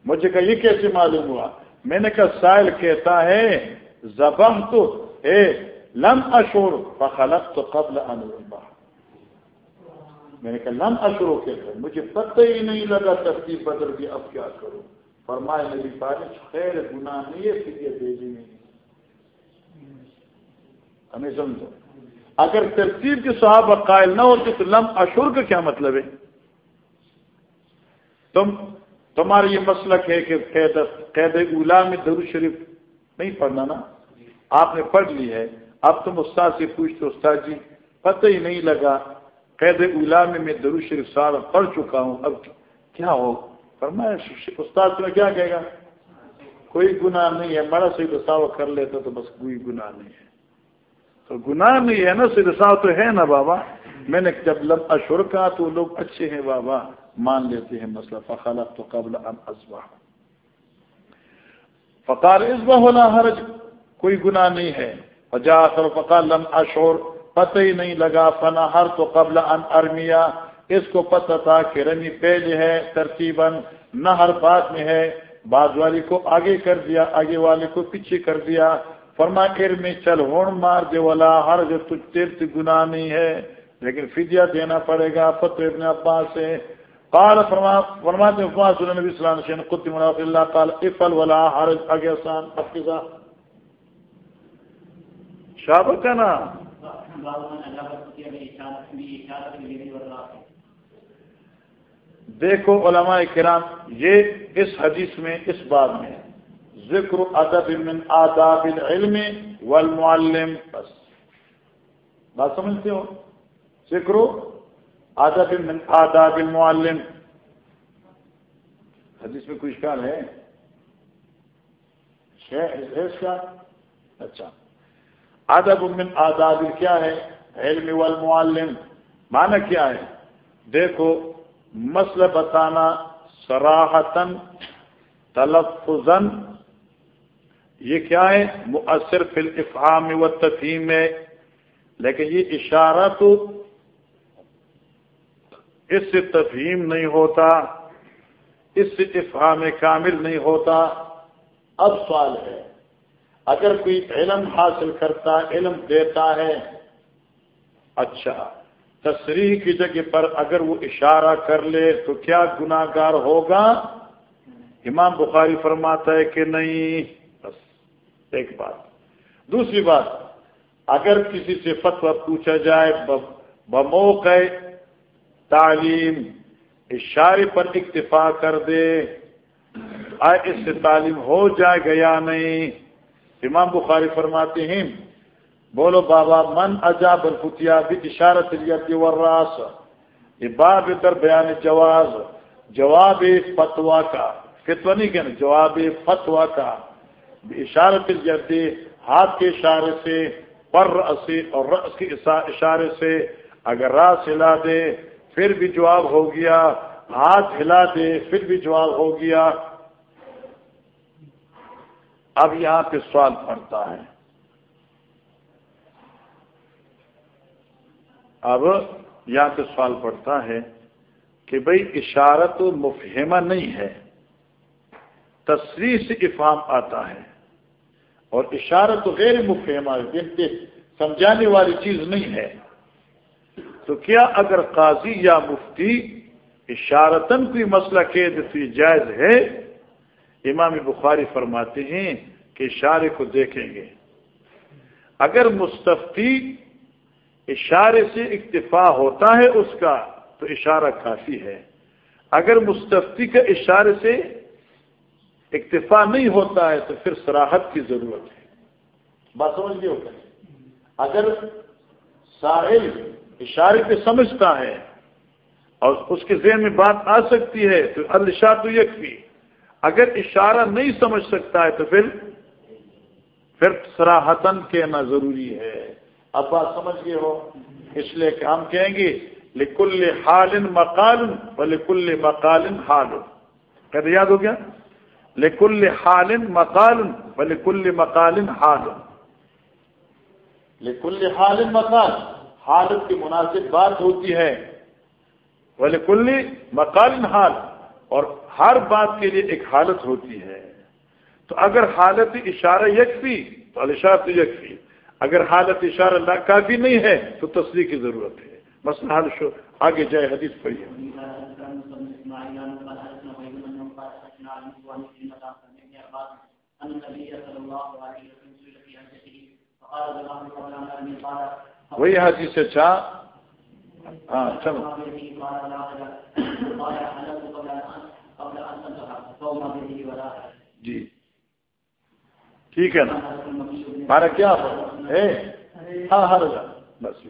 مجھے کہا، یہ کیسے معلوم ہوا؟ میں نے کہا، سائل کہتا ہے زبم تو اے لم اشور فخلق تو قبل ان میں نے کہا، لم اشرو کے مجھے پتہ ہی نہیں لگا ترتیب بدل گئی اب کیا کروں۔ فرمائے نبی پارش خیر، گناہ نہیں ہے، پھر یہ بھیجی نہیں۔ ہمیں سمجھو۔ اگر ترتیب کے صحابہ قائل نہ ہوتے تو لم اشور کا کیا مطلب ہے؟ تم، تمہارا یہ مسلک ہے کہ قید قید اولا میں درو شریف نہیں پڑھنا نا؟ آپ نے پڑھ لی ہے۔ اب تم استاد سے پوچھتے استاد جی پتہ ہی نہیں لگا۔ قید اولا میں میں درو شریف سال پڑھ چکا ہوں۔ اب کیا ہو؟ فرمایا، استاد تمہیں کیا کہے گا؟ کوئی گناہ نہیں ہے۔ مرا سے رساو کر لیتا تو بس کوئی گناہ نہیں ہے۔ تو گناہ نہیں ہے نا سے رساو تو ہے نا بابا۔ میں نے جب لب اشور کہا تو لوگ اچھے ہیں بابا، مان لیتے ہیں مسئلہ۔ فخالت تو قبل ان ازبا فقال ازبا ہونا حرج۔ کوئی گناہ نہیں ہے۔ وجا کر فقال لم اشور پتہ ہی نہیں لگا فنا ہر تو قبل ان ارمیا اس کو پتہ تھا کہ رمی پہلے ہے، ترتیباً نہ ہر بات میں ہے۔ بعض والی کو آگے کر دیا، آگے والے کو پیچھے کر دیا۔ فرما کر میں چل ہون مار دے والا، ہر جو تجھ تیر گناہ نہیں ہے۔ لیکن فدیہ دینا پڑے گا فتح ابن عباس سے۔ قال، فرما، فرماتے عباس صلی نبی صلی اللہ علیہ وسلم قد منافق اللہ قال افل ولا حرج اگے آسان افقزا شابہ کا نا دیکھو علماء کرام، یہ اس حدیث میں، اس بات میں، ذکر ادب من آداب العلم والمعلم، بس۔ بات سمجھتے ہو؟ ذکر ادب من آداب المعلم۔ حدیث میں کوئی اشکال ہے؟ کا؟ اچھا۔ ادب من آداب کیا ہے؟ علم والمعلم، معنی کیا ہے؟ دیکھو، مسئلہ بتانا سراہتن تلفظن یہ کیا ہے؟ مؤثر فی الافہام و تفہیم ہے۔ لیکن یہ اشارہ تو اس سے تفہیم نہیں ہوتا، اس سے افہام کامل نہیں ہوتا۔ اب سوال ہے اگر کوئی علم حاصل کرتا، علم دیتا ہے اچھا تصریح کی جگہ پر اگر وہ اشارہ کر لے تو کیا گناہ گار ہوگا؟ امام بخاری فرماتا ہے کہ نہیں، بس ایک بات۔ دوسری بات، اگر کسی سے فتویٰ پوچھا جائے بموقع تعلیم، اشارے پر اکتفا کر دے آئے اس سے تعلیم ہو جائے گیا نہیں؟ امام بخاری فرماتے ہیں، بولو بابا، من عجاب الفتیا بھی اشارت وراس یہ باب در بیان جواز، جواب فتوا کا فتوا نہیں کہنا، جواب فتوا کا اشارت الجدی ہاتھ کے اشارے سے، پر رسی اور رس کے اشارے سے، اگر راس ہلا دے، پھر بھی جواب ہو گیا، ہاتھ ہلا دے، پھر بھی جواب ہو گیا اب یہاں پہ سوال پڑتا ہے۔ اب یہاں پہ سوال پڑتا ہے کہ بھائی اشارت مفہمہ نہیں ہے، تصریح سے افہام آتا ہے۔ اور اشارت غیر مفہمہ یعنی سمجھانے والی چیز نہیں ہے۔ تو کیا اگر قاضی یا مفتی اشارتن کوئی مسئلہ کہ جائز ہے امام بخاری فرماتے ہیں کہ اشارے کو دیکھیں گے۔ اگر مستفتی اشارے سے اکتفا ہوتا ہے اس کا تو اشارہ کافی ہے۔ اگر مستفتی کا اشارے سے اکتفا نہیں ہوتا ہے تو پھر سراحت کی ضرورت ہے۔ بات سمجھ گئے ہوتا ہے اگر ساحل اشارے پہ سمجھتا ہے اور اس کے ذہن میں بات آ سکتی ہے تو الشا تو یکفی۔ اگر اشارہ نہیں سمجھ سکتا ہے تو پھر پھر سراہتن کہنا ضروری ہے۔ اب بات سمجھ گئے ہو، اس لیے کہ ہم کہیں گے، لکل حال مکال و لکل مکال حال۔ کہتے یاد ہو گیا؟ لکل حال مکال و لکل مکال حال۔ لکل حال مکال حالت کی مناسب بات ہوتی ہے۔ بولے کلی مکالن حال۔ اور ہر بات کے لیے ایک حالت ہوتی ہے۔ تو اگر حالت اشارہ یکفی، تو الشار تو یکفی۔ اگر حالت اشارہ کافی نہیں ہے، تو تصریح کی ضرورت ہے۔ مسئلہ حل شو۔ آگے جائے، حدیث پڑھیے۔ وہی حدیث اچھا ہاں چلو۔ جی۔ ٹھیک ہے نا؟ ہمارا کیا ہاں, ہاں، ہر بس۔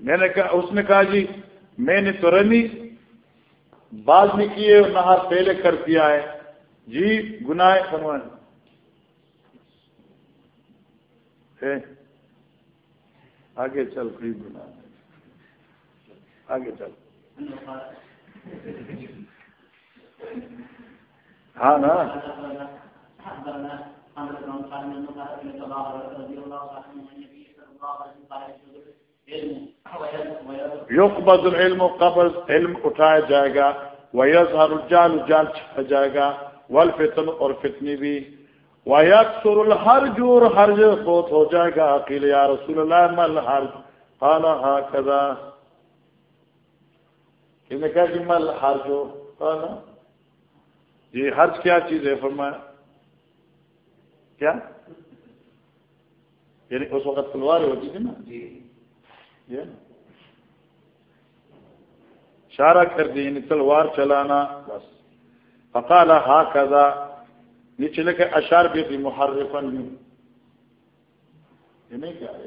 میں نے کہا، اس نے کہا جی میں نے تو رمی بعد میں کیے اور نہار پہلے کر دیا ہے۔ جی گناہ فرمائیں آگے چل کوئی گناہ آگے چل۔ ہاں نا۔ یقبض العلم قبض، علم اٹھایا جائے گا۔ ویز ہر اجال اجال چھپا جائے گا۔ والفتن اور فتنی بھی۔ ویکسر الحرج اور حرج بہت ہو جائے گا عقیل یا رسول اللہ مل حرج قال هكذا۔ کہ کہا کہ مل حرج قال جی حرج کیا چیز ہے؟ فرمایا کیا؟ یعنی اس وقت تلوار ہوتی تھی نا؟ جی۔ اشارہ کر دی یعنی تلوار چلانا۔ بس۔ فقال ہا کذا نیچے لکھے اشار بھی تھی محرفن یہ نہیں کیا ہے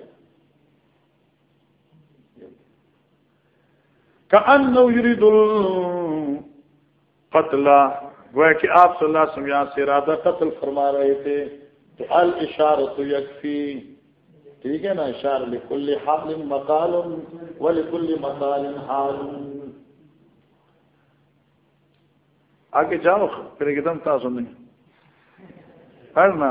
کأنه يريد القتل۔ وہ کہ آپ صلی اللہ علیہ وسلم یہاں سے ارادہ قتل فرما رہے تھے۔ تو الاشارت یکفی۔ ٹھیک ہے نا؟ اشار لکل حال مقال ولکل مقال حال۔ آگے جاؤ، پھر ایک دم تھا سنیں پڑھنا۔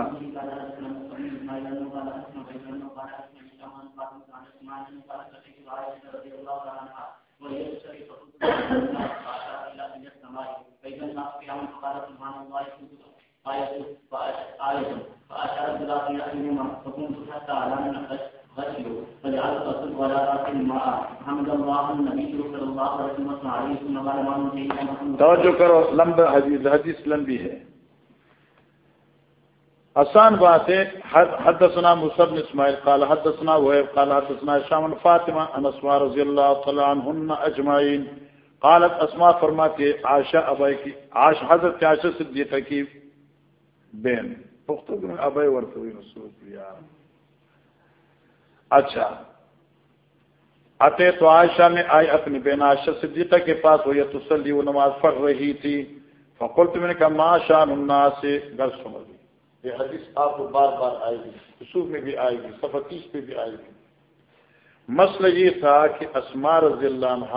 توجہ کرو لمبا حدیث حدیث لمبی ہے۔ آسان بات ہے حدثنا مصب اسماعیل قال حدثنا وهيب قال حدثنا شام فاطمہ ان اسماء رضی اللہ تعالی عنہن اجمعین۔ قالت اسماء فرماتی عائشہ ابائی کی عائشہ حضرت عائشہ صدیقہ کی بہن۔ میں ابائی ورته وي رسول یا اچھا۔ اتے تو عائشہ میں آئی اپنی بہن عائشہ صدیقہ کے پاس وہ یہ تسلی وہ نماز پڑھ رہی تھی۔ فقلت میں نے کہا ما شان الناس سے گھر سمجھ۔ یہ حدیث آپ کو بار بار آئے گی اصول میں بھی آئے گی سفتیس پہ بھی آئے گی۔ مسئلہ یہ تھا کہ اسما رضی اللہ عنہ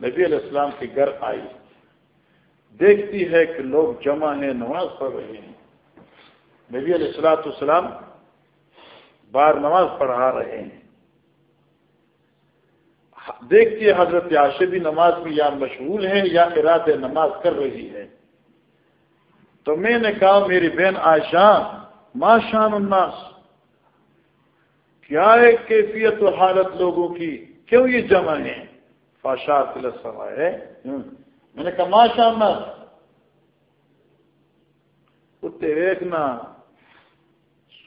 نبی علیہ السلام کے گھر آئی۔ دیکھتی ہے کہ لوگ جمع ہیں، نماز پڑھ رہے ہیں۔ نبی علیہ السلاۃ السلام بار نماز پڑھا رہے ہیں۔ دیکھتی ہے حضرت عاشق بھی نماز میں یا مشغول ہے یا اراد نماز کر رہی ہے۔ تو میں نے کہا میری بہن عائشہ ماں شان الناس۔ کیا ہے کیفیت و حالت لوگوں کی؟ کیوں یہ جمع ہے فاشات ہے؟ میں نے کہا ماں شان اتنے دیکھنا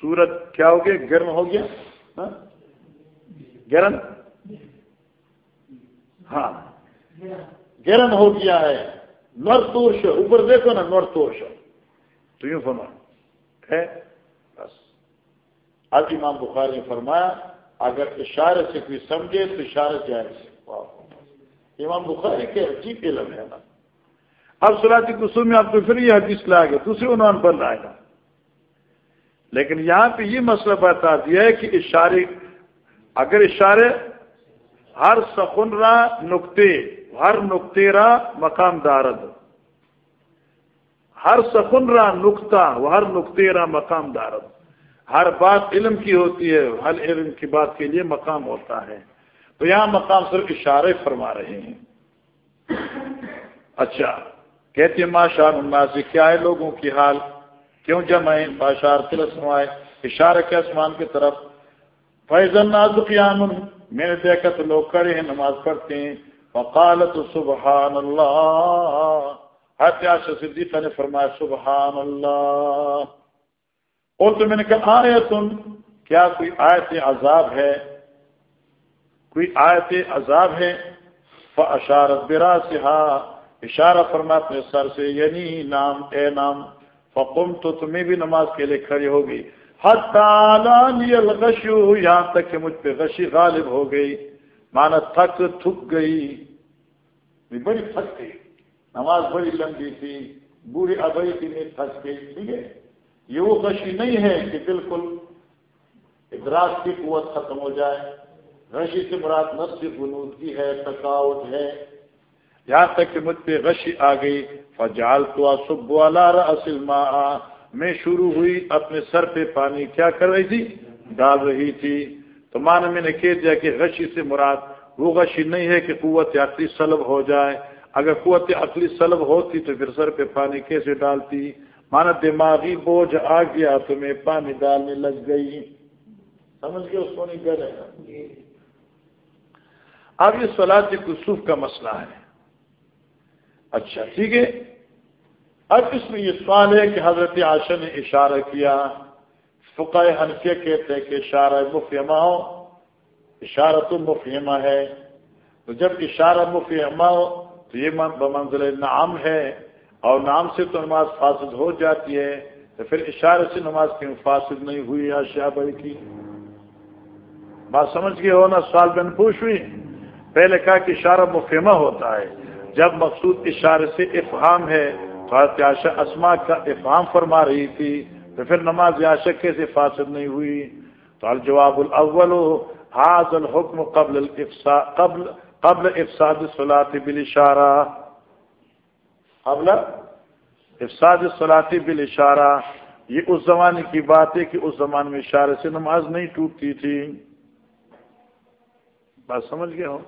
سورت کیا ہو گیا؟ گرم ہو گیا؟ ہاں؟ گرم؟ ہاں۔ گرم ہو گیا ہے۔ نور تورش اوپر دیکھو نا، نور تورش تو یوں فرما ہے بس آج امام بخار نے فرمایا اگر اشارے سے کوئی سمجھے تو اشارے جائے امام بخاری کے عجیب علم ہے نا اب سلاتی قسم میں آپ کو پھر یہ حدیث لائے گا دوسرے عنوان بن رہے گا لیکن یہاں پہ یہ مسئلہ بتا دیا ہے کہ اشارے اگر اشارے ہر سخن را نقطے ہر نقطے را مقام دارد ہر سخن را نقطہ وہ ہر نقطے را مقام دارت ہر بات علم کی ہوتی ہے، ہر علم کی بات کے لیے مقام ہوتا ہے۔ تو یہاں مقام صرف اشارے فرما رہے ہیں۔ اچھا کہتے ماں شاہ سے کیا ہے لوگوں کی حال؟ کیوں جمع باشار تلسمائے اشارے کے آسمان کی طرف؟ فیضن نازقیان میں نے دیکھا تو لوگ کھڑے ہیں، نماز پڑھتے ہیں۔ وقالت سبحان اللہ حتیاش صدیقہ نے فرمایا سبحان اللہ اور تو میں نے کہا آئے تم؟ کیا کوئی آیت عذاب ہے؟ کوئی آیت عذاب ہے؟ فاشارت برا سہا اشارہ فرما اپنے سر سے یعنی نام، اے نام۔ فقم تو تمہیں بھی نماز کے لیے کھڑی ہوگی الغشو، یہاں تک کہ مجھ پہ غشی غالب ہو گئی۔ مانا تھک تھک گئی۔ بڑی تھک گئی۔ نماز بڑی لمبی تھی، بوڑھی ابئی کی نہیں گئی، ٹھیک ہے؟ یہ وہ غشی نہیں ہے کہ بالکل ادراک کی قوت ختم ہو جائے۔ غشی سے مراد نفس بنود کی ہے تھکاوٹ ہے۔ یہاں تک کہ مجھ پہ غشی آ گئی فجال تو سب والا اصل ماں میں شروع ہوئی، اپنے سر پہ پانی کیا کر رہی تھی؟ ڈال رہی تھی۔ تو مان میں نے کہہ دیا کہ غشی سے مراد وہ غشی نہیں ہے کہ قوت عقلی سلب ہو جائے۔ اگر قوت عقلی سلب ہوتی تو پھر سر پہ پانی کیسے ڈالتی؟ مانا دماغی بوجھ آ گیا تو میں پانی ڈالنے لگ گئی۔ سمجھ کے اس کو نہیں کہہ رہے اب یہ سلاد کسوف کا مسئلہ ہے۔ اچھا ٹھیک ہے۔ اب اس میں یہ سوال ہے کہ حضرت عاشر نے اشارہ کیا۔ فقہ حنفیہ کہتے ہیں کہ اشارہ مفہمہ ہو۔ اشارہ تو مفہمہ ہے۔ تو جب اشارہ مفہمہ ہو تو یہ بمنزل نام ہے، اور نام سے تو نماز فاسد ہو جاتی ہے، تو پھر اشارے سے نماز کیوں فاسد نہیں ہوئی آشیا بھائی کی؟ بات سمجھ گئے ہو نا؟ سوال بن پوچھ ہوئی پہلے کہا کہ اشارہ مفہمہ ہوتا ہے۔ جب مقصود اشارے سے افہام ہے، تو عاشا اسما کا افہام فرما رہی تھی، تو پھر نماز عاشق کیسے فاسد نہیں ہوئی؟ تو الجواب الاول حاض الحکم قبل قبل قبل افساد صلاحی بل اشارہ قبل افساد صلاحی بل اشارہ یہ اس زمانے کی بات ہے کہ اس زمانے میں اشارے سے نماز نہیں ٹوٹتی تھی۔ بات سمجھ گئے ہو؟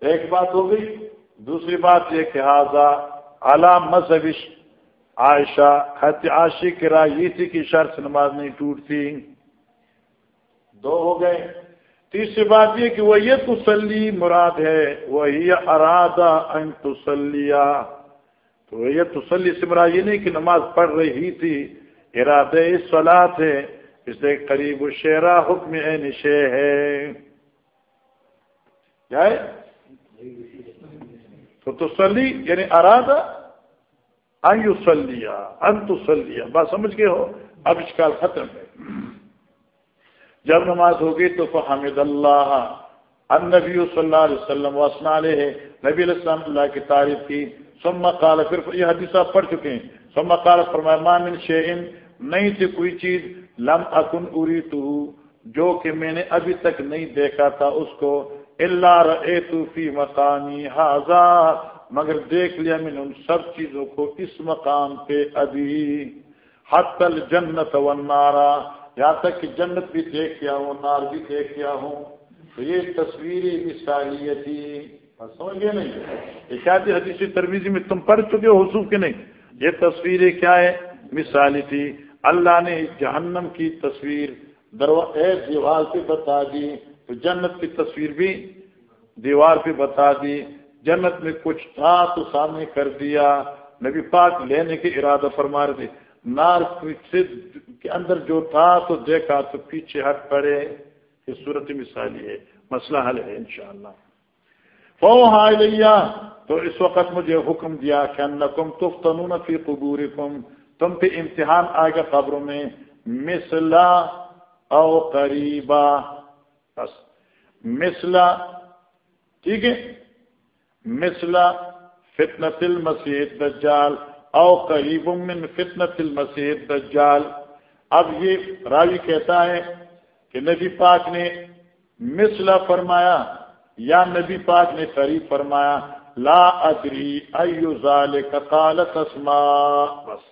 ایک بات ہو گئی، دوسری بات یہ کہ حاضہ اعلی مذہب عائشہ خط عاشی کی رائے یہ تھی کہ شرط نماز نہیں ٹوٹتی۔ دو ہو گئے۔ تیسری بات یہ کہ وہ یہ تسلی مراد ہے وہی ارادہ ان تسلیا تو یہ تسلی سے مراد یہ نہیں کہ نماز پڑھ رہی تھی، ارادہ سلاد ہے، اس لیے قریب شیرا حکم نشے ہے۔ کیا ہے تو تسلی یعنی ارادہ سلیا ان تسلیا بات سمجھ گئے ہو؟ اب اس کا ختم ہے۔ جب نماز ہوگی تو فحمد اللہ۔ النبی صلی اللہ علیہ وسلم وسنا علیہ۔ نبی علیہ السلام اللہ کی تعریف کی۔ سما قال، پھر یہ حدیث آپ پڑھ چکے ہیں۔ سما قال، فرمایا، ما من شیئن، نہیں تھی کوئی چیز۔ لم اکن اری تو جو کہ میں نے ابھی تک نہیں دیکھا تھا اس کو۔ اللہ رأیتو فی مقامی حاضا مگر دیکھ لیا میں نے ان سب چیزوں کو اس مقام پہ ابھی۔ حت الجنت والنارا یہاں تک کہ جنت بھی دیکھ کیا ہوں نار بھی دیکھ کیا ہوں تو یہ تصویری مثالی تھی سمجھ نہیں؟ یہ کیا تھی حدیث ترویزی میں؟ تم پڑھ چکے ہو حصوف کے نہیں؟ یہ تصویریں کیا ہے؟ مثالی تھی اللہ نے جہنم کی تصویر دروازے دیوار پہ بتا دی، تو جنت کی تصویر بھی دیوار پہ بتا دی۔ جنت میں کچھ تھا تو سامنے کر دیا۔ نبی پاک لینے کی ارادہ فرما رہے نار کے اندر جو تھا تو دیکھا تو پیچھے ہٹ پڑے یہ صورت مثالی ہے، مسئلہ حل ہے انشاءاللہ۔ فو لیا تو اس وقت مجھے حکم دیا کہ انکم تفتنون فی قبورکم، تم پہ امتحان آئے گا قبروں میں مثلا او قریبا۔ بس مثلا ٹھیک ہے؟ مثلا فتنة المسیح دجال او قریب من فتنة المسیح دجال اب یہ راوی کہتا ہے کہ نبی پاک نے مثلا فرمایا یا نبی پاک نے قریب فرمایا، لا ادری ایو ذالک قالت اسما بس۔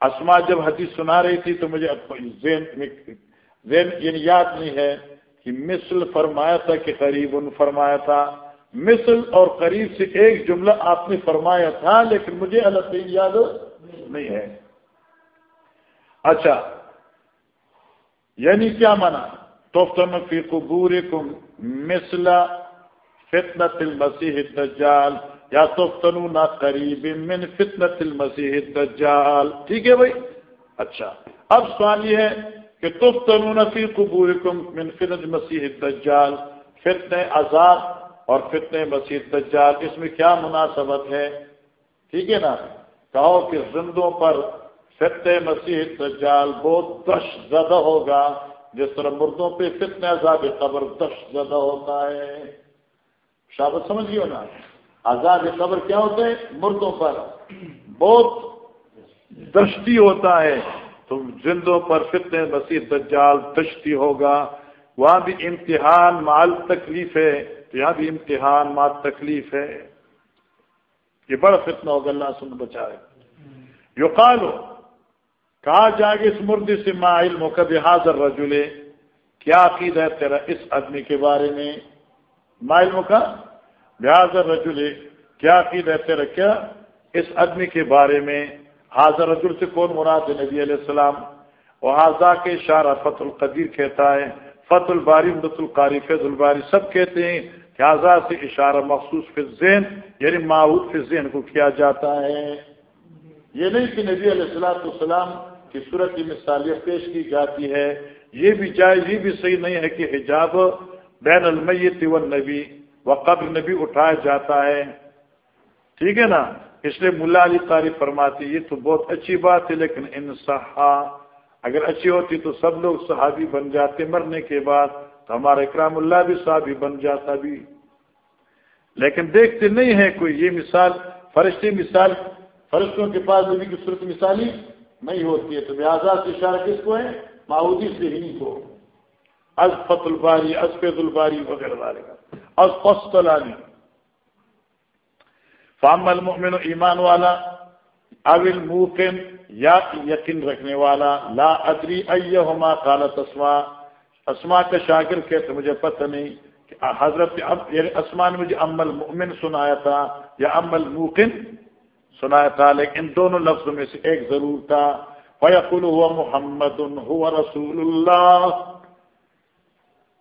اسما جب حدیث سنا رہی تھی تو مجھے ذہن یعنی یاد نہیں ہے کہ مثل فرمایا تھا کہ قریب فرمایا تھا۔ مثل اور قریب سے ایک جملہ آپ نے فرمایا تھا، لیکن مجھے اللہ تعین یاد نہیں ہے۔ اچھا یعنی کیا مانا؟ تفتن فی قبورکم مثل فتنة المسیح الدجال، یا تفتنون قریب من فتنة المسیح الدجال۔ ٹھیک ہے بھائی؟ اچھا اب سوال یہ ہے کہ تفتنون فی قبورکم من فتنة المسیح الدجال فتن عذاب اور فتن مسیح الدجال اس میں کیا مناسبت ہے؟ ٹھیک ہے نا؟ کہو کہ زندوں پر فتن مسیح الدجال بہت دش زدہ ہوگا، جس طرح مردوں پہ فتنے عذاب قبر دش زدہ ہوتا ہے۔ شابت سمجھ گئے نا؟ عذاب قبر کیا ہوتا ہے؟ مردوں پر۔ بہت دشتی ہوتا ہے۔ تو زندوں پر فتنے مسیح دجال دشتی ہوگا۔ وہاں بھی امتحان، مال تکلیف ہے۔ تو یہاں بھی امتحان مال تکلیف ہے۔ یہ بڑا فتنہ ہوگا، اللہ سن بچائے۔ یو قالو کہا جائے گا اس مردی سے ما علم کبھی حاضر رجولے کیا عقید ہے تیرا اس آدمی کے بارے میں؟ ما علم کا رجولے کیا عقید ہے تیرا کیا اس آدمی کے بارے میں؟ حاضر رجول سے کون مراد نبی علیہ السلام۔ وہ حاضہ کے اشارہ فت القدیر کہتا ہے فت الباری مدت القاری، فیض الباری سب کہتے ہیں کہ آزاد سے اشارہ مخصوص فی ذہن یعنی معود فی ذہن کو کیا جاتا ہے۔ یہ نہیں کہ نبی علیہ السلام السلام کی صورت کی مثالیہ پیش کی جاتی ہے۔ یہ بھی جائز، یہ بھی صحیح نہیں ہے کہ حجاب بین المیت و نبی و قبر نبی اٹھایا جاتا ہے۔ ٹھیک ہے نا؟ اس لیے ملا علی قاری فرماتی یہ تو بہت اچھی بات ہے، لیکن ان صحا اگر اچھی ہوتی تو سب لوگ صحابی بن جاتے مرنے کے بعد تو ہمارا اکرام اللہ بھی صحابی بن جاتا بھی۔ لیکن دیکھتے نہیں ہے کوئی، یہ مثال فرشتی مثال، فرشتوں کے پاس نبی کی صورت مثالی نہیں ہوتی ہے۔ تو لہٰذا سے اشارہ کس کو ہے؟ ماؤدی سے ہی کو از فت الباری، از فیض الباری وغیرہ والے کا از فام المؤمن ایمان والا اول موقن یا یقین رکھنے والا، لا ادری ایہما قالت اسما اسما کا شاگرد کہتے مجھے پتہ نہیں کہ حضرت یعنی اسمان مجھے ام المؤمن سنایا تھا یا ام الموقن سنایا تھا، لیکن ان دونوں لفظوں میں سے ایک ضرور تھا۔ فیقل ہوا محمد ہوا رسول اللہ۔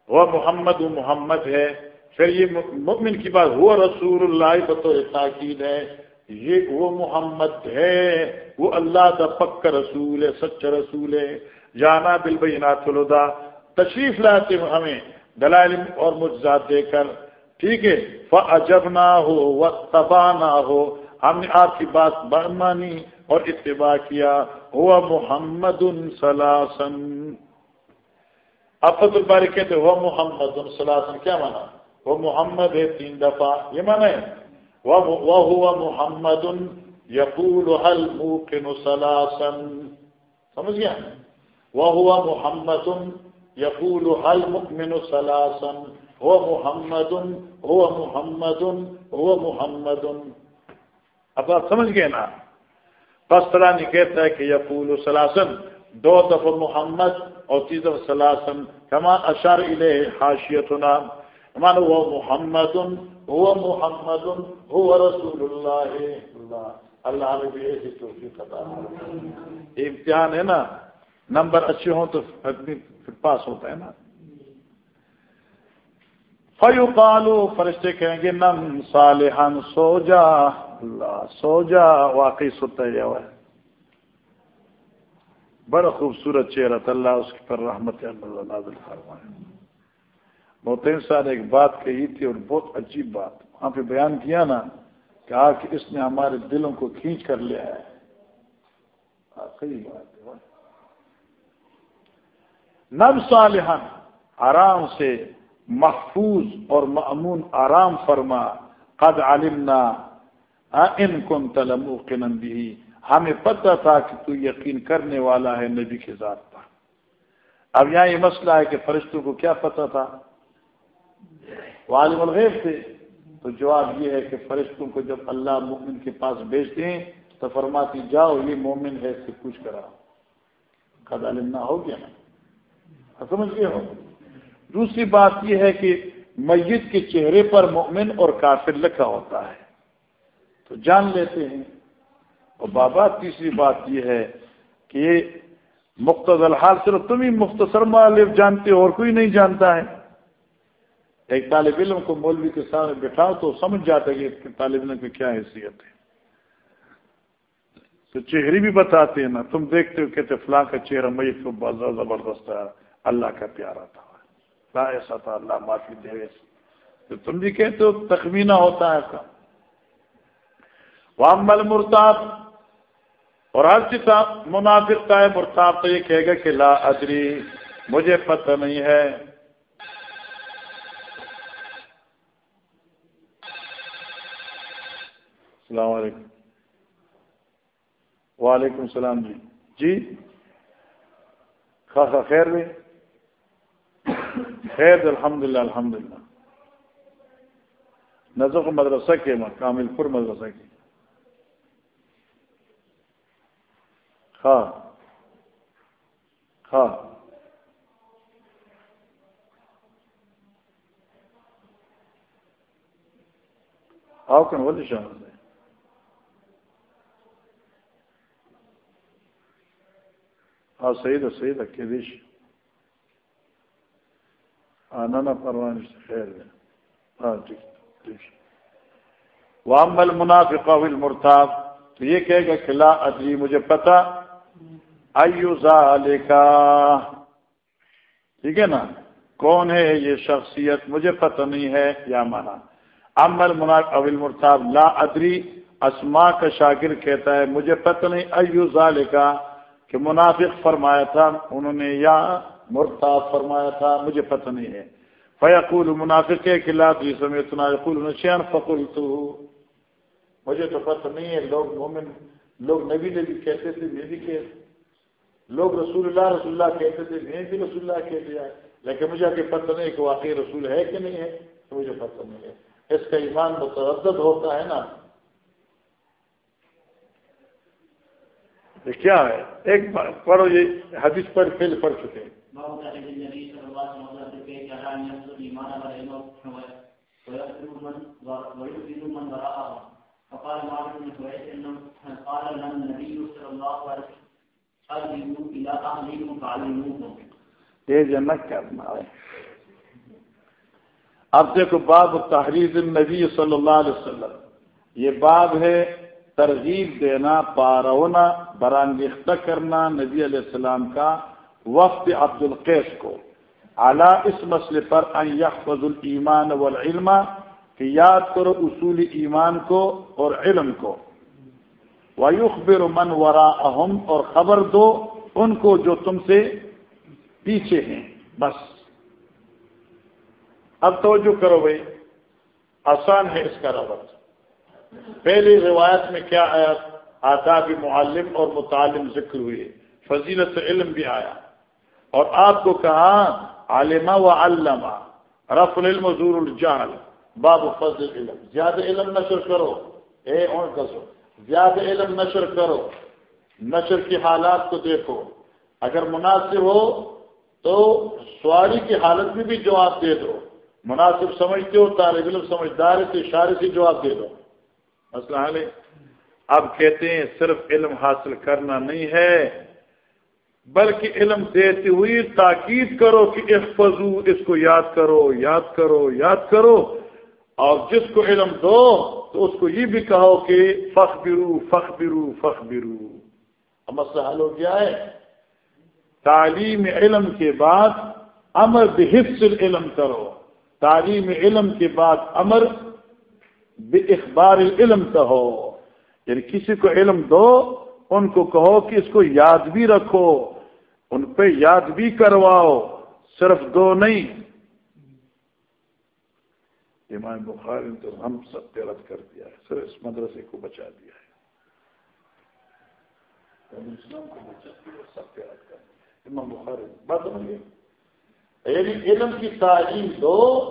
وہ محمد محمد ہے۔ پھر یہ مؤمن کی بات ہوا رسول اللہ بطور تاکید ہے۔ یہ وہ محمد ہے، وہ اللہ دا پک رسول ہے سچ رسول ہے۔ جانا بل الدا تشریف لاتے ہمیں دلائل اور مجزاد دے کر۔ ٹھیک ہے۔ فجب نہ ہو و تباہ نہ ہو ہم نے آپ کی بات مانی اور اتباع کیا۔ ہوا محمد سلاسن افت الباری کہتے ہوا محمد سلاسن کیا مانا؟ وہ محمد ہے تین دفعہ۔ یہ مانا ہے۔ وہ ہوا محمد یقول حل موقن سلاسن سمجھ گیا؟ وہ محمد یقول حل مکمن سلاسن ہو محمد ہو محمد ہو محمد. اب آپ سمجھ گئے نا؟ بس طرح کہتا ہے کہ یقول سلاسن دو دفعہ محمد اور تیس دفعہ سلاسن اشار الہ حاشیت نام کمان وہ محمد، هو محمد، هو رسول اللہ اللہ اللہ نے بھی ایسی توفیق عطا امتحان ہے نا، نمبر اچھے ہوں تو آدمی پاس ہوتا ہے نا۔ فیو قالو فرشتے کہیں گے، نم صالحان سو جا اللہ سو جا واقعی ستا ہوا ہے بڑا خوبصورت چہرہ تھا، اللہ اس پر رحمت اللہ نازل فرمائے۔ محتین صاحب نے ایک بات کہی تھی اور بہت عجیب بات. وہاں پہ بیان کیا نا کہا کہ اس نے ہمارے دلوں کو کھینچ کر لیا ہے بات ہے. نب صالحان آرام سے محفوظ اور معمون آرام فرما. قد علمنا ان کن تلم بھی ہمیں پتہ تھا کہ تو یقین کرنے والا ہے نبی کے ذات پر. اب یہاں یہ مسئلہ ہے کہ فرشتوں کو کیا پتہ تھا؟ وہ عالم الغیب تھے۔ تو جواب یہ ہے کہ فرشتوں کو جب اللہ مومن کے پاس بھیجتے ہیں، تو فرماتی، جاؤ، یہ مومن ہے، اس سے کچھ کرا قد علمنا، ہو گیا نا؟ سمجھ گئے ہو؟ دوسری بات یہ ہے کہ میت کے چہرے پر مومن اور کافر لکھا ہوتا ہے۔ تو جان لیتے ہیں۔ اور بابا، تیسری بات یہ ہے کہ مختص الحال، صرف تم ہی مختصر مالف جانتے ہو اور کوئی نہیں جانتا ہے۔ ایک طالب علم کو مولوی کے سامنے بٹھاؤ تو سمجھ جاتا ہے کہ طالب علم کی کیا حیثیت ہے۔ تو چہرے بھی بتاتے ہیں نا، تم دیکھتے ہو کہتے فلاں کا چہرہ میت کو بہت زبردست ہے، اللہ کا پیارا تھا۔ لا ایسا تھا، اللہ معافی دے۔ تو تم بھی کہتے ہو تخمینہ ہوتا ہے۔ ایسا وامل مرتاب اور ہر چیز منافق کا ہے۔ مرتاب تو یہ کہے گا کہ لا ادری، مجھے پتہ نہیں ہے۔ السلام علیکم۔ وعلیکم السلام جی۔ جی؟ خاصا خیر بھی۔ خیر الحمد للہ الحمد للہ نظر مدرسہ کے ماں، کامل پور مدرسہ کی ہاں ہاں آؤ کن بولے شامل ہاں صحیح ده صحیح کې شي انا نه پروا نشته خیر ده ہاں ٹھیک ٹھیک. وام المنافق او المرتاب تو یہ کہے گا کہ لا ادری، مجھے پتا ایو ذالکا. ٹھیک ہے نا؟ کون ہے یہ شخصیت؟ مجھے پتہ نہیں ہے یا مانا. ام المنافق او المرتاب لا ادری اسما کا شاگرد کہتا ہے، مجھے پتہ نہیں ایو ذالکا. کہ منافق فرمایا تھا، انہوں نے یا مرتاب فرمایا تھا، مجھے پتہ نہیں ہے۔ فیقول منافق کے خلاف یہ سمے یقول فقول تو مجھے تو پتہ نہیں ہے، لوگ مومن، لوگ نبی نبی کہتے تھے، میں بھی کہ لوگ رسول اللہ رسول اللہ کہتے تھے، میں بھی رسول اللہ کہہ دیا لیکن مجھے کہ پتہ نہیں کہ واقعی رسول ہے کہ نہیں ہے، تو مجھے پتہ نہیں ہے۔ اس کا ایمان متردد ہوتا ہے نا۔ کیا ہے؟ ایک پڑھو یہ حدیث پر پھر پڑھ چکے یہ جنت کرنا ہے اب دیکھو باب تحریر النبی صلی اللہ علیہ وسلم۔ یہ باب ہے ترغیب دینا، پارونا، برانگیختہ کرنا نبی علیہ السلام کا وقت عبد القیس کو۔ اعلیٰ اس مسئلے پر ان یحفظ الایمان والعلم کہ یاد کرو اصول ایمان کو اور علم کو۔ ویخبر من وراءہم اور خبر دو ان کو جو تم سے پیچھے ہیں۔ بس۔ اب توجہ کرو بھائی، آسان ہے اس کا ربط پہلی روایت میں کیا آیا؟ آداب معلم اور متعلم ذکر ہوئے، فضیلت علم بھی آیا۔ اور آپ کو کہا عالمہ و علامہ رف العلم زور الجال باب فضل علم۔ زیادہ علم نشر کرو۔ اے اور کسو، زیادہ علم نشر کرو۔ نشر کی حالات کو دیکھو۔ اگر مناسب ہو تو سواری کی حالت میں بھی جواب دے دو۔ مناسب سمجھتے ہو، طالب علم سمجھدار سے اشارے سے جواب دے دو۔ مسئلہ حل ہے۔ اب کہتے ہیں صرف علم حاصل کرنا نہیں ہے، بلکہ علم دیتے ہوئی تاکید کرو کہ احفظو، اس کو یاد کرو یاد کرو یاد کرو۔ اور جس کو علم دو تو اس کو یہ بھی کہو کہ فخ برو فخ برو فخ برو اب مسئلہ حل ہو گیا ہے۔ تعلیم علم کے بعد امر بحفظ علم کرو۔ تعلیم علم کے بعد امر بے اخبار علم کہو۔ یعنی کسی کو علم دو، ان کو کہو کہ اس کو یاد بھی رکھو، ان پہ یاد بھی کرواؤ، صرف دو نہیں۔ امام بخاری نے تو ہم سب پہ رد کر دیا ہے، صرف اس مدرسے کو بچا دیا ہے۔ سب کر دیا امام بخاری بات یعنی علم کی تعلیم دو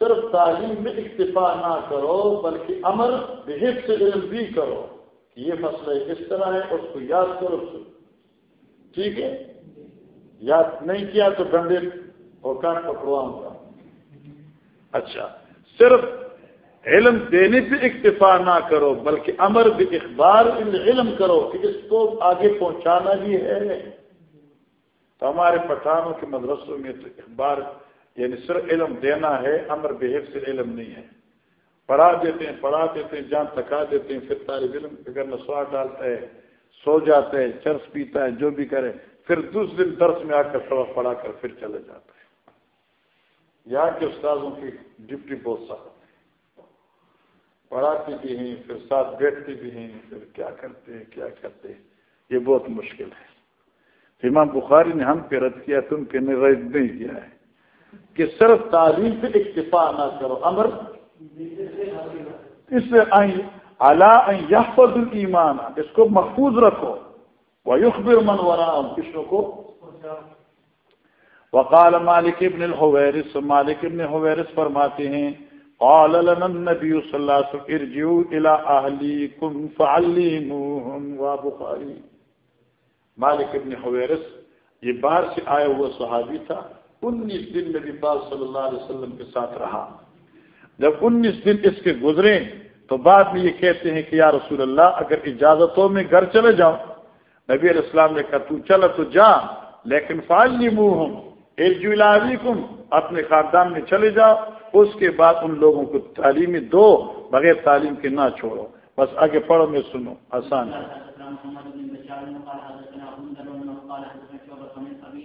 صرف تعلیم میں اکتفا نہ کرو، بلکہ امر بحب سے علم بھی کرو کہ یہ مسئلہ اس طرح ہے اس کو یاد کرو ٹھیک ہے؟ یاد نہیں کیا تو ڈنڈے اور کان پکڑواؤں گا اچھا صرف علم دینے پہ اکتفا نہ کرو، بلکہ امر بھی اخبار علم کرو کہ اس کو آگے پہنچانا بھی ہے۔ تو ہمارے پٹھانوں کے مدرسوں میں تو اخبار یعنی صرف علم دینا ہے، امر بحف سے علم نہیں ہے۔ پڑھا دیتے ہیں، پڑھا دیتے ہیں، جان تھکا دیتے ہیں، پھر طالب علم اگر نسوار ڈالتا ہے، سو جاتا ہے، چرس پیتا ہے، جو بھی کرے، پھر دوسرے دن درس میں آ کر سبق پڑھا کر پھر چلے جاتا ہے۔ یہاں کے استاذوں کی ڈپٹی بہت سخت ہے۔ پڑھاتے بھی ہیں، پھر ساتھ بیٹھتے بھی ہیں، پھر کیا کرتے ہیں، کیا کرتے ہیں؟ یہ بہت مشکل ہے۔ امام بخاری نے ہم پہ رد کیا، تم پہ رد نہیں کیا ہے۔ کہ صرف تعلیم پہ اکتفا نہ کرو، امر اس سے یحفظ ایمان اس کو محفوظ رکھو۔ وہ یخبر من ورا کشن کو وقال مالک ابن الحویرس مالک ابن حویرس فرماتے ہیں، قال لنا النبي صلى الله عليه وسلم، ارجعوا الى اهليكم فعلموهم وبخاري مالک ابن حویرس یہ باہر سے آیا ہوا صحابی تھا انیس دن نبی پاک صلی اللہ علیہ وسلم کے ساتھ رہا۔ جب انیس دن اس کے گزرے، تو بعد میں یہ کہتے ہیں کہ یا رسول اللہ، اگر اجازت ہو میں گھر چلے جاؤں۔ نبی علیہ السلام نے کہا، تو چلا تو جا، لیکن فالنی منہ ہوں ایک اپنے خاندان میں چلے جاؤ۔ اس کے بعد ان لوگوں کو تعلیمی دو، بغیر تعلیم کے نہ چھوڑو۔ بس آگے پڑھو، میں سنو آسان ہے۔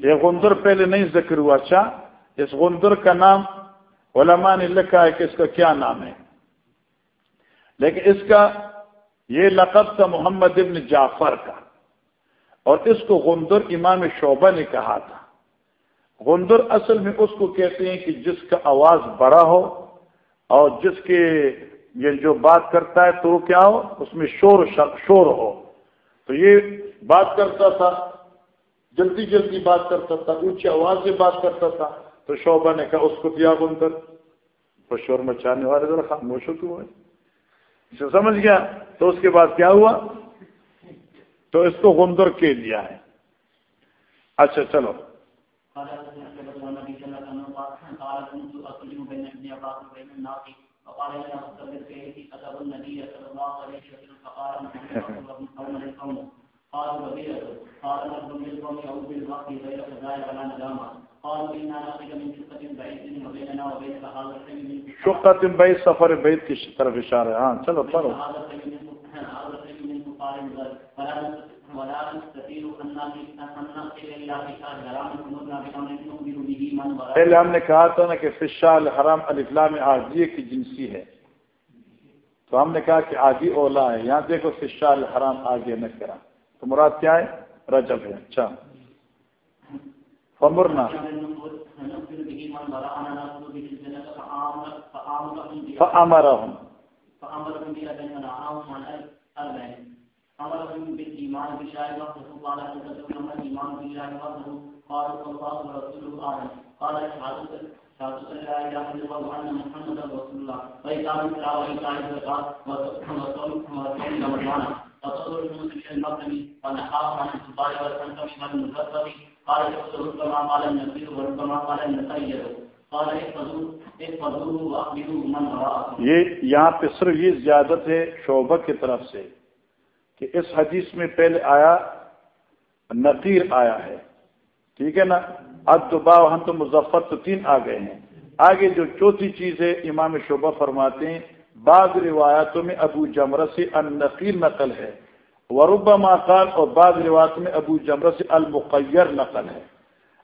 یہ غندر پہلے نہیں ذکر ہوا اچھا؟ اس غندر کا نام علماء نے لکھا ہے کہ اس کا کیا نام ہے؟ لیکن اس کا یہ لقب تھا محمد ابن جعفر کا۔ اور اس کو غندر امام شعبہ نے کہا تھا۔ غندر اصل میں اس کو کہتے ہیں کہ جس کا آواز بڑا ہو اور جس کے یہ جو بات کرتا ہے تو وہ کیا ہو؟ اس میں شور شور ہو۔ تو یہ بات کرتا تھا جلدی جلدی بات کرتا تھا، اونچی آواز سے بات کرتا تھا۔ تو شعبہ نے کہا، اس کو دیا گندر وہ شور مچانے والے ذرا خاموش ہوئے۔ اسے سمجھ گیا؟ تو اس کے بعد کیا ہوا؟ تو اس کو گندر کے دیا ہے۔ اچھا چلو۔ شقت بیت سفر بیت کی طرف اشارہ ہاں چلو پڑھو. پہلے ہم نے کہا تھا نا کہ فشال حرام الفلام آجیے کی جنسی ہے. تو ہم نے کہا کہ آگی اولا ہے. یہاں دیکھو فشال حرام آگے نہ کرا. تو مراد کیا ہے؟ رجب ہے۔ اچھا۔ فمرنا۔ فأمرهم فأمرهم أمرهم بالإيمان وحده قال الإيمان بالله وحده الله ورسوله أعلم قال شهادة شهادة لا إله إلا الله وأن محمدا رسول الله وإقام الصلاة وإيتاء الزكاة وصوم رمضان ونحاه عن والحنكم قال كما قال النبي وربما قال النسير قال یہ یہاں پہ صرف یہ زیادت ہے شعبہ کی طرف سے کہ اس حدیث میں پہلے آیا، نقیر آیا ہے۔ ٹھیک ہے نا؟ اب تو ہم تو مظفر تو تین آ گئے ہیں۔ آگے جو چوتھی چیز ہے، امام شعبہ فرماتے ہیں بعض روایاتوں میں ابو جمرہ سے ان نقیر نقل ہے وربا ماقال اور بعض روایت میں ابو جمرہ سے المقیر نقل ہے۔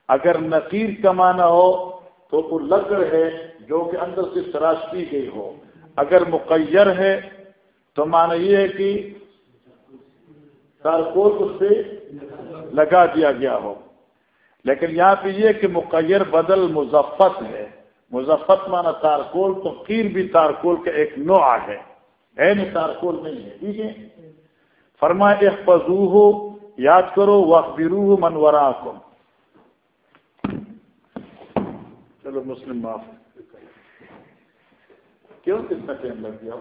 اگر نقیر کا معنی ہو تو وہ لکڑ ہے جو کہ اندر سے تراش کی گئی ہو۔ اگر مقیر ہے تو معنی یہ ہے کہ کارکول اس سے لگا دیا گیا ہو۔ لیکن یہاں پہ یہ کہ مقیر بدل مظفت ہے۔ مظفت مانا تارکول، تو قیر بھی تارکول کا ایک نوع ہے۔ نہیں تارکول نہیں ہے، ٹھیک ہے؟ فرما ایک ہو یاد کرو وقبرو منورا کو چلو مسلم معاف۔ کیوں کتنا ٹائم لگ گیا؟